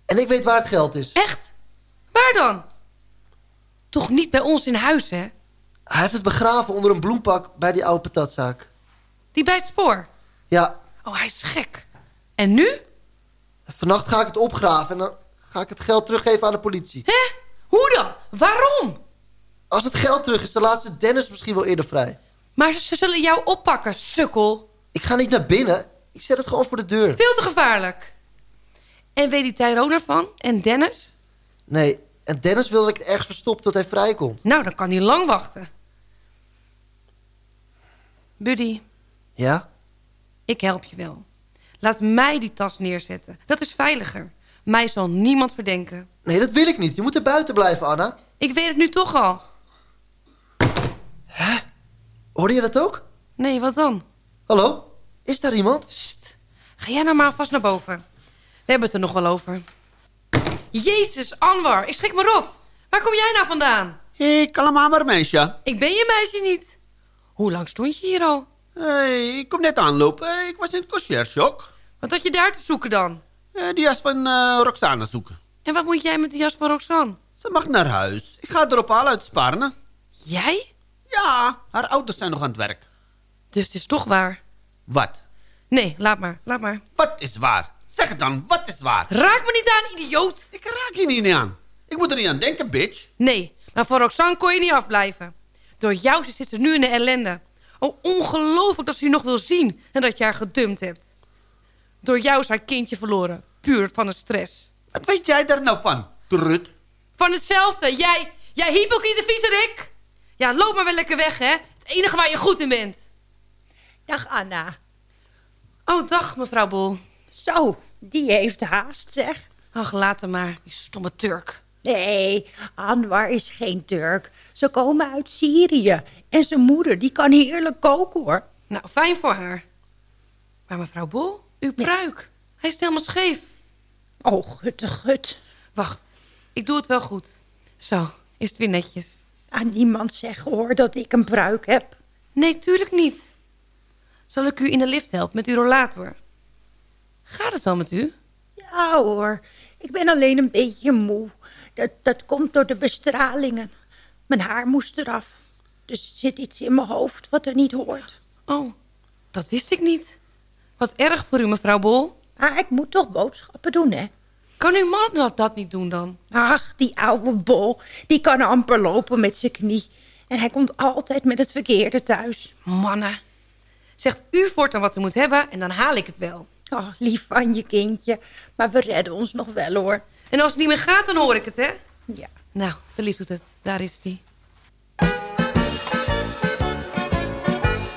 En ik weet waar het geld is. Echt? Waar dan? Toch niet bij ons in huis, hè? Hij heeft het begraven onder een bloempak bij die oude patatzaak. Die bij het spoor. Ja, Oh, hij is gek. En nu? Vannacht ga ik het opgraven en dan ga ik het geld teruggeven aan de politie. Hè? Hoe dan? Waarom? Als het geld terug is, dan laat ze Dennis misschien wel eerder vrij. Maar ze zullen jou oppakken, sukkel. Ik ga niet naar binnen. Ik zet het gewoon voor de deur. Veel te gevaarlijk. En weet die Tyrone ervan? En Dennis? Nee, en Dennis wil dat ik het ergens verstop tot hij vrijkomt. Nou, dan kan hij lang wachten. Buddy, Ja? ik help je wel. Laat mij die tas neerzetten. Dat is veiliger. Mij zal niemand verdenken. Nee, dat wil ik niet. Je moet er buiten blijven, Anna. Ik weet het nu toch al. Hoorde je dat ook? Nee, wat dan? Hallo? Is daar iemand? Ga jij nou maar vast naar boven. We hebben het er nog wel over. Jezus, Anwar, ik schrik me rot. Waar kom jij nou vandaan? Ik allemaal maar meisje. Ik ben je meisje niet. Hoe lang stond je hier al? Hey, ik kom net aanlopen. Ik was in het conciërshok. Wat had je daar te zoeken dan? Eh, die jas van eh, Roxana zoeken. En wat moet jij met die jas van Roxanne? Ze mag naar huis. Ik ga erop halen uit Sparne. Jij? Ja, haar ouders zijn nog aan het werk. Dus het is toch waar? Wat? Nee, laat maar, laat maar. Wat is waar? Zeg het dan, wat is waar? Raak me niet aan, idioot! Ik raak je niet aan. Ik moet er niet aan denken, bitch. Nee, maar van Roxanne kon je niet afblijven. Door jou zit ze nu in de ellende. Oh, ongelooflijk dat ze je nog wil zien en dat je haar gedumpt hebt. Door jou is haar kindje verloren, puur van de stress. Wat weet jij daar nou van, trut? Van hetzelfde, jij, jij hypocriete viezerik. Ja, loop maar weer lekker weg, hè. Het enige waar je goed in bent. Dag Anna. Oh, dag, mevrouw Bol. Zo, die heeft haast, zeg. Ach, laat hem maar, die stomme Turk. Nee, Anwar is geen Turk. Ze komen uit Syrië. En zijn moeder, die kan heerlijk koken, hoor. Nou, fijn voor haar. Maar mevrouw Bol, uw pruik. Hij is helemaal scheef. Oh, gutte gut. Wacht, ik doe het wel goed. Zo, is het weer netjes. Aan niemand zeggen, hoor, dat ik een pruik heb. Nee, tuurlijk niet. Zal ik u in de lift helpen met uw rollator? Gaat het al met u? Ja, hoor. Ik ben alleen een beetje moe. Dat, dat komt door de bestralingen. Mijn haar moest eraf. Dus er zit iets in mijn hoofd wat er niet hoort. Oh, Dat wist ik niet. Wat erg voor u, mevrouw Bol. Ah, ik moet toch boodschappen doen, hè? Kan uw man dat, dat niet doen dan? Ach, die oude bol. Die kan amper lopen met zijn knie. En hij komt altijd met het verkeerde thuis. Mannen. Zegt u voortaan wat u moet hebben en dan haal ik het wel. Oh, lief van je kindje. Maar we redden ons nog wel, hoor. En als het niet meer gaat, dan hoor ik het, hè? Ja. Nou, de lief doet het. Daar is die.